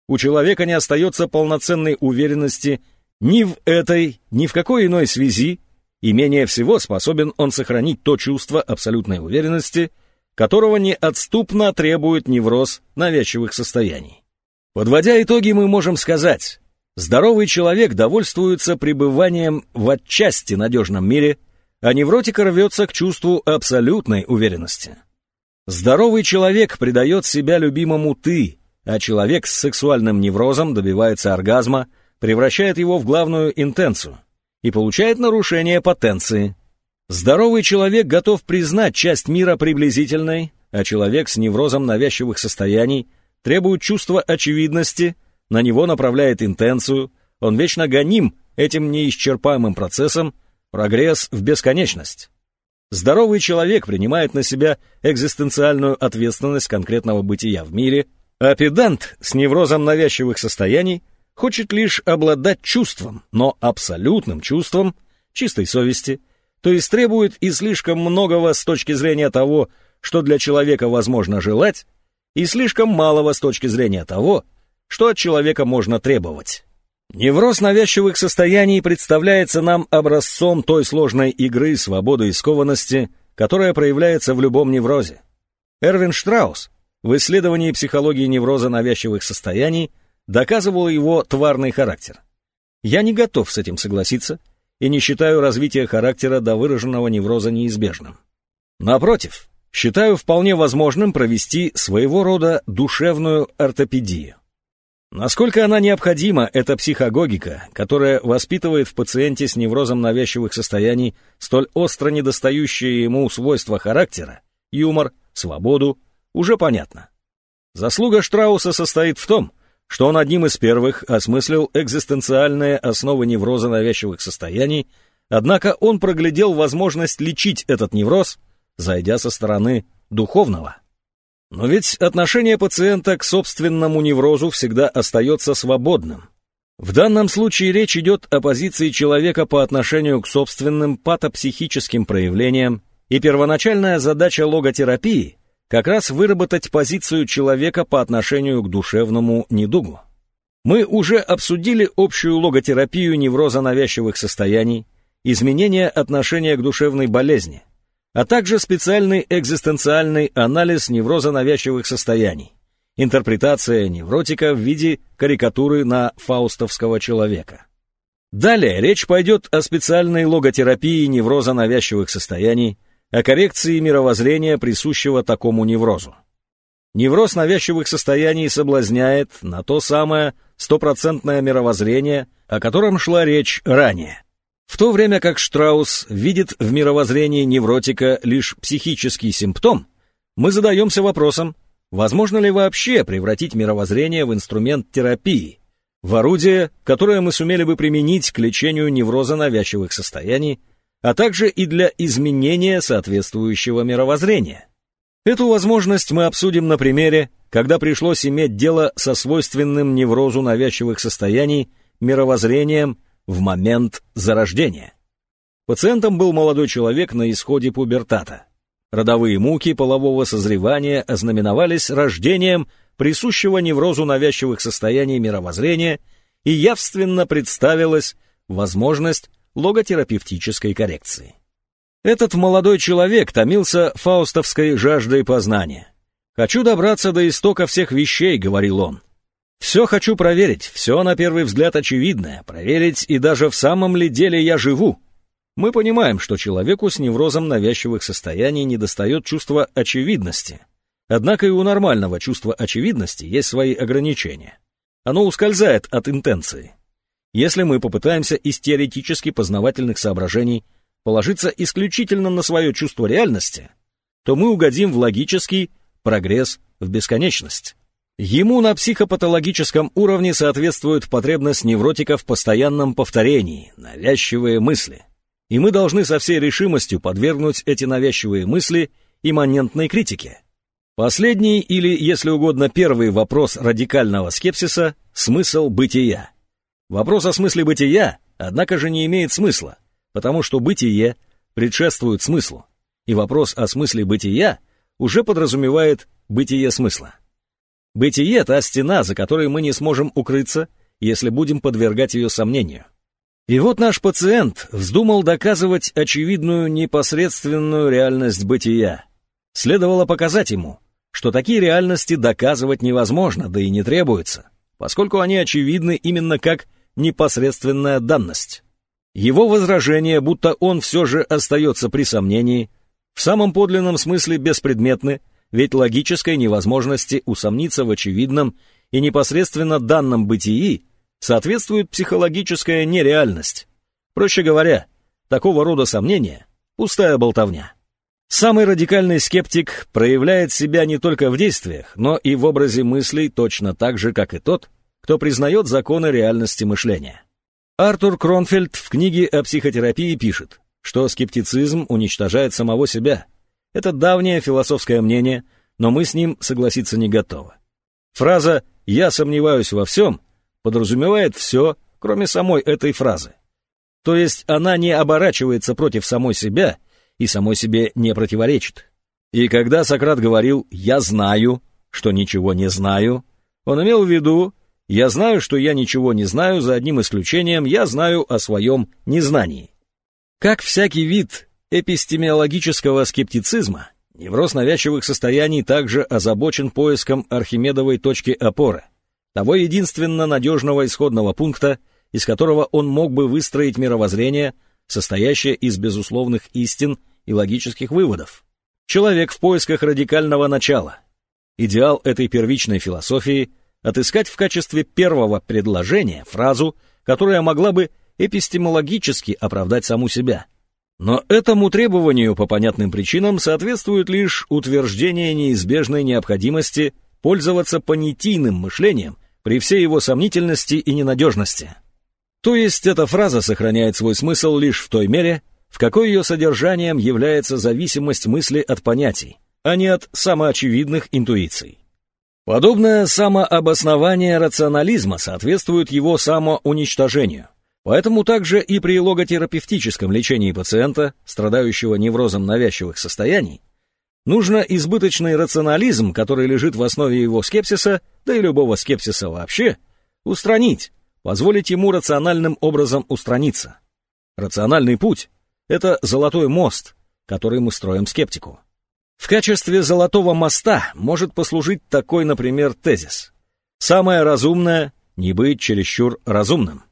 [SPEAKER 1] у человека не остается полноценной уверенности ни в этой, ни в какой иной связи, и менее всего способен он сохранить то чувство абсолютной уверенности, которого неотступно требует невроз навязчивых состояний. Подводя итоги, мы можем сказать, здоровый человек довольствуется пребыванием в отчасти надежном мире, а невротик рвется к чувству абсолютной уверенности. Здоровый человек предает себя любимому «ты», а человек с сексуальным неврозом добивается оргазма, превращает его в главную интенцию и получает нарушение потенции. Здоровый человек готов признать часть мира приблизительной, а человек с неврозом навязчивых состояний требует чувства очевидности, на него направляет интенцию, он вечно гоним этим неисчерпаемым процессом, прогресс в бесконечность. Здоровый человек принимает на себя экзистенциальную ответственность конкретного бытия в мире – а педант с неврозом навязчивых состояний хочет лишь обладать чувством, но абсолютным чувством чистой совести, то есть требует и слишком многого с точки зрения того, что для человека возможно желать, и слишком малого с точки зрения того, что от человека можно требовать. Невроз навязчивых состояний представляется нам образцом той сложной игры свободы и скованности, которая проявляется в любом неврозе. Эрвин Штраус в исследовании психологии невроза навязчивых состояний доказывало его тварный характер. Я не готов с этим согласиться и не считаю развитие характера до выраженного невроза неизбежным. Напротив, считаю вполне возможным провести своего рода душевную ортопедию. Насколько она необходима, эта психогогика, которая воспитывает в пациенте с неврозом навязчивых состояний столь остро недостающие ему свойства характера, юмор, свободу, уже понятно. Заслуга Штрауса состоит в том, что он одним из первых осмыслил экзистенциальные основы невроза навязчивых состояний, однако он проглядел возможность лечить этот невроз, зайдя со стороны духовного. Но ведь отношение пациента к собственному неврозу всегда остается свободным. В данном случае речь идет о позиции человека по отношению к собственным патопсихическим проявлениям, и первоначальная задача логотерапии как раз выработать позицию человека по отношению к душевному недугу. Мы уже обсудили общую логотерапию невроза навязчивых состояний, изменение отношения к душевной болезни, а также специальный экзистенциальный анализ невроза навязчивых состояний, интерпретация невротика в виде карикатуры на фаустовского человека. Далее речь пойдет о специальной логотерапии невроза навязчивых состояний, о коррекции мировоззрения, присущего такому неврозу. Невроз навязчивых состояний соблазняет на то самое стопроцентное мировоззрение, о котором шла речь ранее. В то время как Штраус видит в мировоззрении невротика лишь психический симптом, мы задаемся вопросом, возможно ли вообще превратить мировоззрение в инструмент терапии, в орудие, которое мы сумели бы применить к лечению невроза навязчивых состояний, а также и для изменения соответствующего мировоззрения. Эту возможность мы обсудим на примере, когда пришлось иметь дело со свойственным неврозу навязчивых состояний мировоззрением в момент зарождения. Пациентом был молодой человек на исходе пубертата. Родовые муки полового созревания ознаменовались рождением присущего неврозу навязчивых состояний мировоззрения и явственно представилась возможность логотерапевтической коррекции. Этот молодой человек томился фаустовской жаждой познания. «Хочу добраться до истока всех вещей», — говорил он. Все хочу проверить, все на первый взгляд очевидное, проверить и даже в самом ли деле я живу. Мы понимаем, что человеку с неврозом навязчивых состояний недостает чувства очевидности. Однако и у нормального чувства очевидности есть свои ограничения. Оно ускользает от интенции. Если мы попытаемся из теоретически познавательных соображений положиться исключительно на свое чувство реальности, то мы угодим в логический прогресс в бесконечность. Ему на психопатологическом уровне соответствует потребность невротика в постоянном повторении, навязчивые мысли. И мы должны со всей решимостью подвергнуть эти навязчивые мысли имманентной критике. Последний или, если угодно, первый вопрос радикального скепсиса – смысл бытия. Вопрос о смысле бытия, однако же, не имеет смысла, потому что бытие предшествует смыслу, и вопрос о смысле бытия уже подразумевает бытие смысла. Бытие — та стена, за которой мы не сможем укрыться, если будем подвергать ее сомнению. И вот наш пациент вздумал доказывать очевидную непосредственную реальность бытия. Следовало показать ему, что такие реальности доказывать невозможно, да и не требуется, поскольку они очевидны именно как непосредственная данность. Его возражение, будто он все же остается при сомнении, в самом подлинном смысле беспредметны ведь логической невозможности усомниться в очевидном и непосредственно данном бытии соответствует психологическая нереальность. Проще говоря, такого рода сомнения – пустая болтовня. Самый радикальный скептик проявляет себя не только в действиях, но и в образе мыслей точно так же, как и тот, кто признает законы реальности мышления. Артур Кронфельд в книге о психотерапии пишет, что скептицизм уничтожает самого себя – это давнее философское мнение, но мы с ним согласиться не готовы. Фраза «я сомневаюсь во всем» подразумевает все, кроме самой этой фразы. То есть она не оборачивается против самой себя и самой себе не противоречит. И когда Сократ говорил «я знаю», что ничего не знаю, он имел в виду «я знаю, что я ничего не знаю, за одним исключением я знаю о своем незнании». Как всякий вид эпистемиологического скептицизма, Невроз навязчивых состояний также озабочен поиском архимедовой точки опоры, того единственно надежного исходного пункта, из которого он мог бы выстроить мировоззрение, состоящее из безусловных истин и логических выводов. Человек в поисках радикального начала. Идеал этой первичной философии — отыскать в качестве первого предложения фразу, которая могла бы эпистемологически оправдать саму себя. Но этому требованию по понятным причинам соответствует лишь утверждение неизбежной необходимости пользоваться понятийным мышлением при всей его сомнительности и ненадежности. То есть эта фраза сохраняет свой смысл лишь в той мере, в какой ее содержанием является зависимость мысли от понятий, а не от самоочевидных интуиций. Подобное самообоснование рационализма соответствует его самоуничтожению. Поэтому также и при логотерапевтическом лечении пациента, страдающего неврозом навязчивых состояний, нужно избыточный рационализм, который лежит в основе его скепсиса, да и любого скепсиса вообще, устранить, позволить ему рациональным образом устраниться. Рациональный путь — это золотой мост, который мы строим скептику. В качестве золотого моста может послужить такой, например, тезис. Самое разумное — не быть чересчур разумным.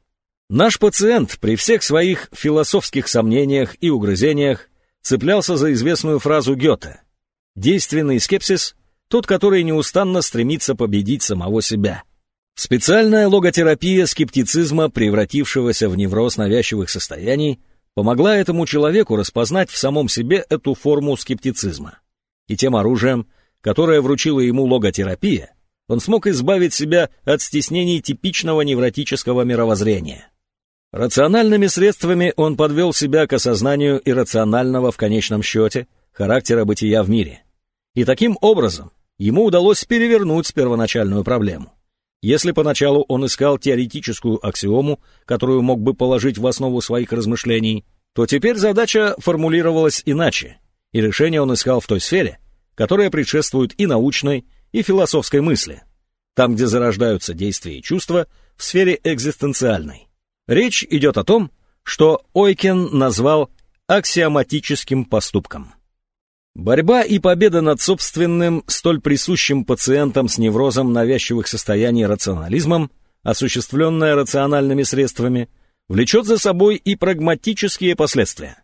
[SPEAKER 1] Наш пациент при всех своих философских сомнениях и угрызениях цеплялся за известную фразу Гёте «Действенный скепсис — тот, который неустанно стремится победить самого себя». Специальная логотерапия скептицизма, превратившегося в невроз навязчивых состояний, помогла этому человеку распознать в самом себе эту форму скептицизма. И тем оружием, которое вручила ему логотерапия, он смог избавить себя от стеснений типичного невротического мировоззрения. Рациональными средствами он подвел себя к осознанию иррационального в конечном счете характера бытия в мире. И таким образом ему удалось перевернуть первоначальную проблему. Если поначалу он искал теоретическую аксиому, которую мог бы положить в основу своих размышлений, то теперь задача формулировалась иначе, и решение он искал в той сфере, которая предшествует и научной, и философской мысли, там, где зарождаются действия и чувства, в сфере экзистенциальной. Речь идет о том, что Ойкен назвал аксиоматическим поступком. Борьба и победа над собственным, столь присущим пациентам с неврозом навязчивых состояний рационализмом, осуществленная рациональными средствами, влечет за собой и прагматические последствия.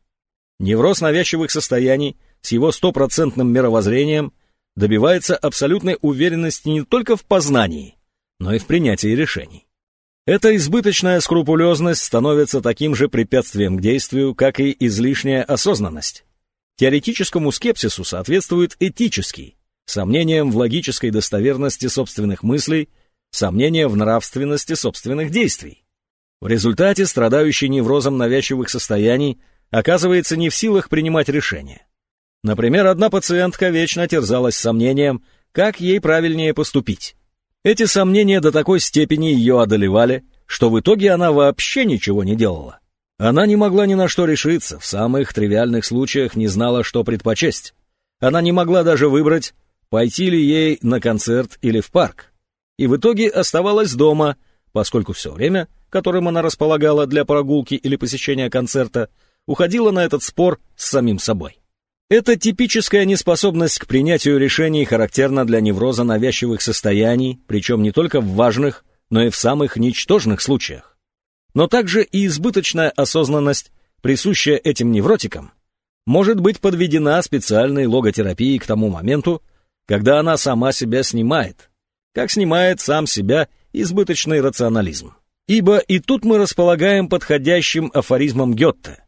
[SPEAKER 1] Невроз навязчивых состояний с его стопроцентным мировоззрением добивается абсолютной уверенности не только в познании, но и в принятии решений. Эта избыточная скрупулезность становится таким же препятствием к действию, как и излишняя осознанность. Теоретическому скепсису соответствует этический, сомнением в логической достоверности собственных мыслей, сомнение в нравственности собственных действий. В результате страдающий неврозом навязчивых состояний оказывается не в силах принимать решения. Например, одна пациентка вечно терзалась сомнением, как ей правильнее поступить. Эти сомнения до такой степени ее одолевали, что в итоге она вообще ничего не делала. Она не могла ни на что решиться, в самых тривиальных случаях не знала, что предпочесть. Она не могла даже выбрать, пойти ли ей на концерт или в парк. И в итоге оставалась дома, поскольку все время, которым она располагала для прогулки или посещения концерта, уходила на этот спор с самим собой. Эта типическая неспособность к принятию решений характерна для невроза навязчивых состояний, причем не только в важных, но и в самых ничтожных случаях. Но также и избыточная осознанность, присущая этим невротикам, может быть подведена специальной логотерапией к тому моменту, когда она сама себя снимает, как снимает сам себя избыточный рационализм. Ибо и тут мы располагаем подходящим афоризмом Гетте.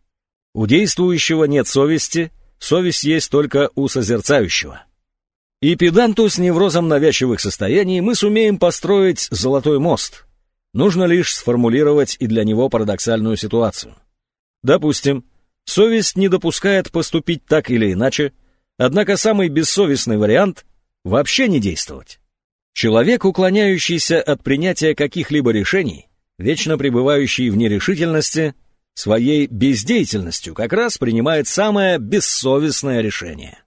[SPEAKER 1] У действующего нет совести – совесть есть только у созерцающего. И педанту с неврозом навязчивых состояний мы сумеем построить золотой мост. Нужно лишь сформулировать и для него парадоксальную ситуацию. Допустим, совесть не допускает поступить так или иначе, однако самый бессовестный вариант — вообще не действовать. Человек, уклоняющийся от принятия каких-либо решений, вечно пребывающий в нерешительности — своей бездеятельностью как раз принимает самое бессовестное решение.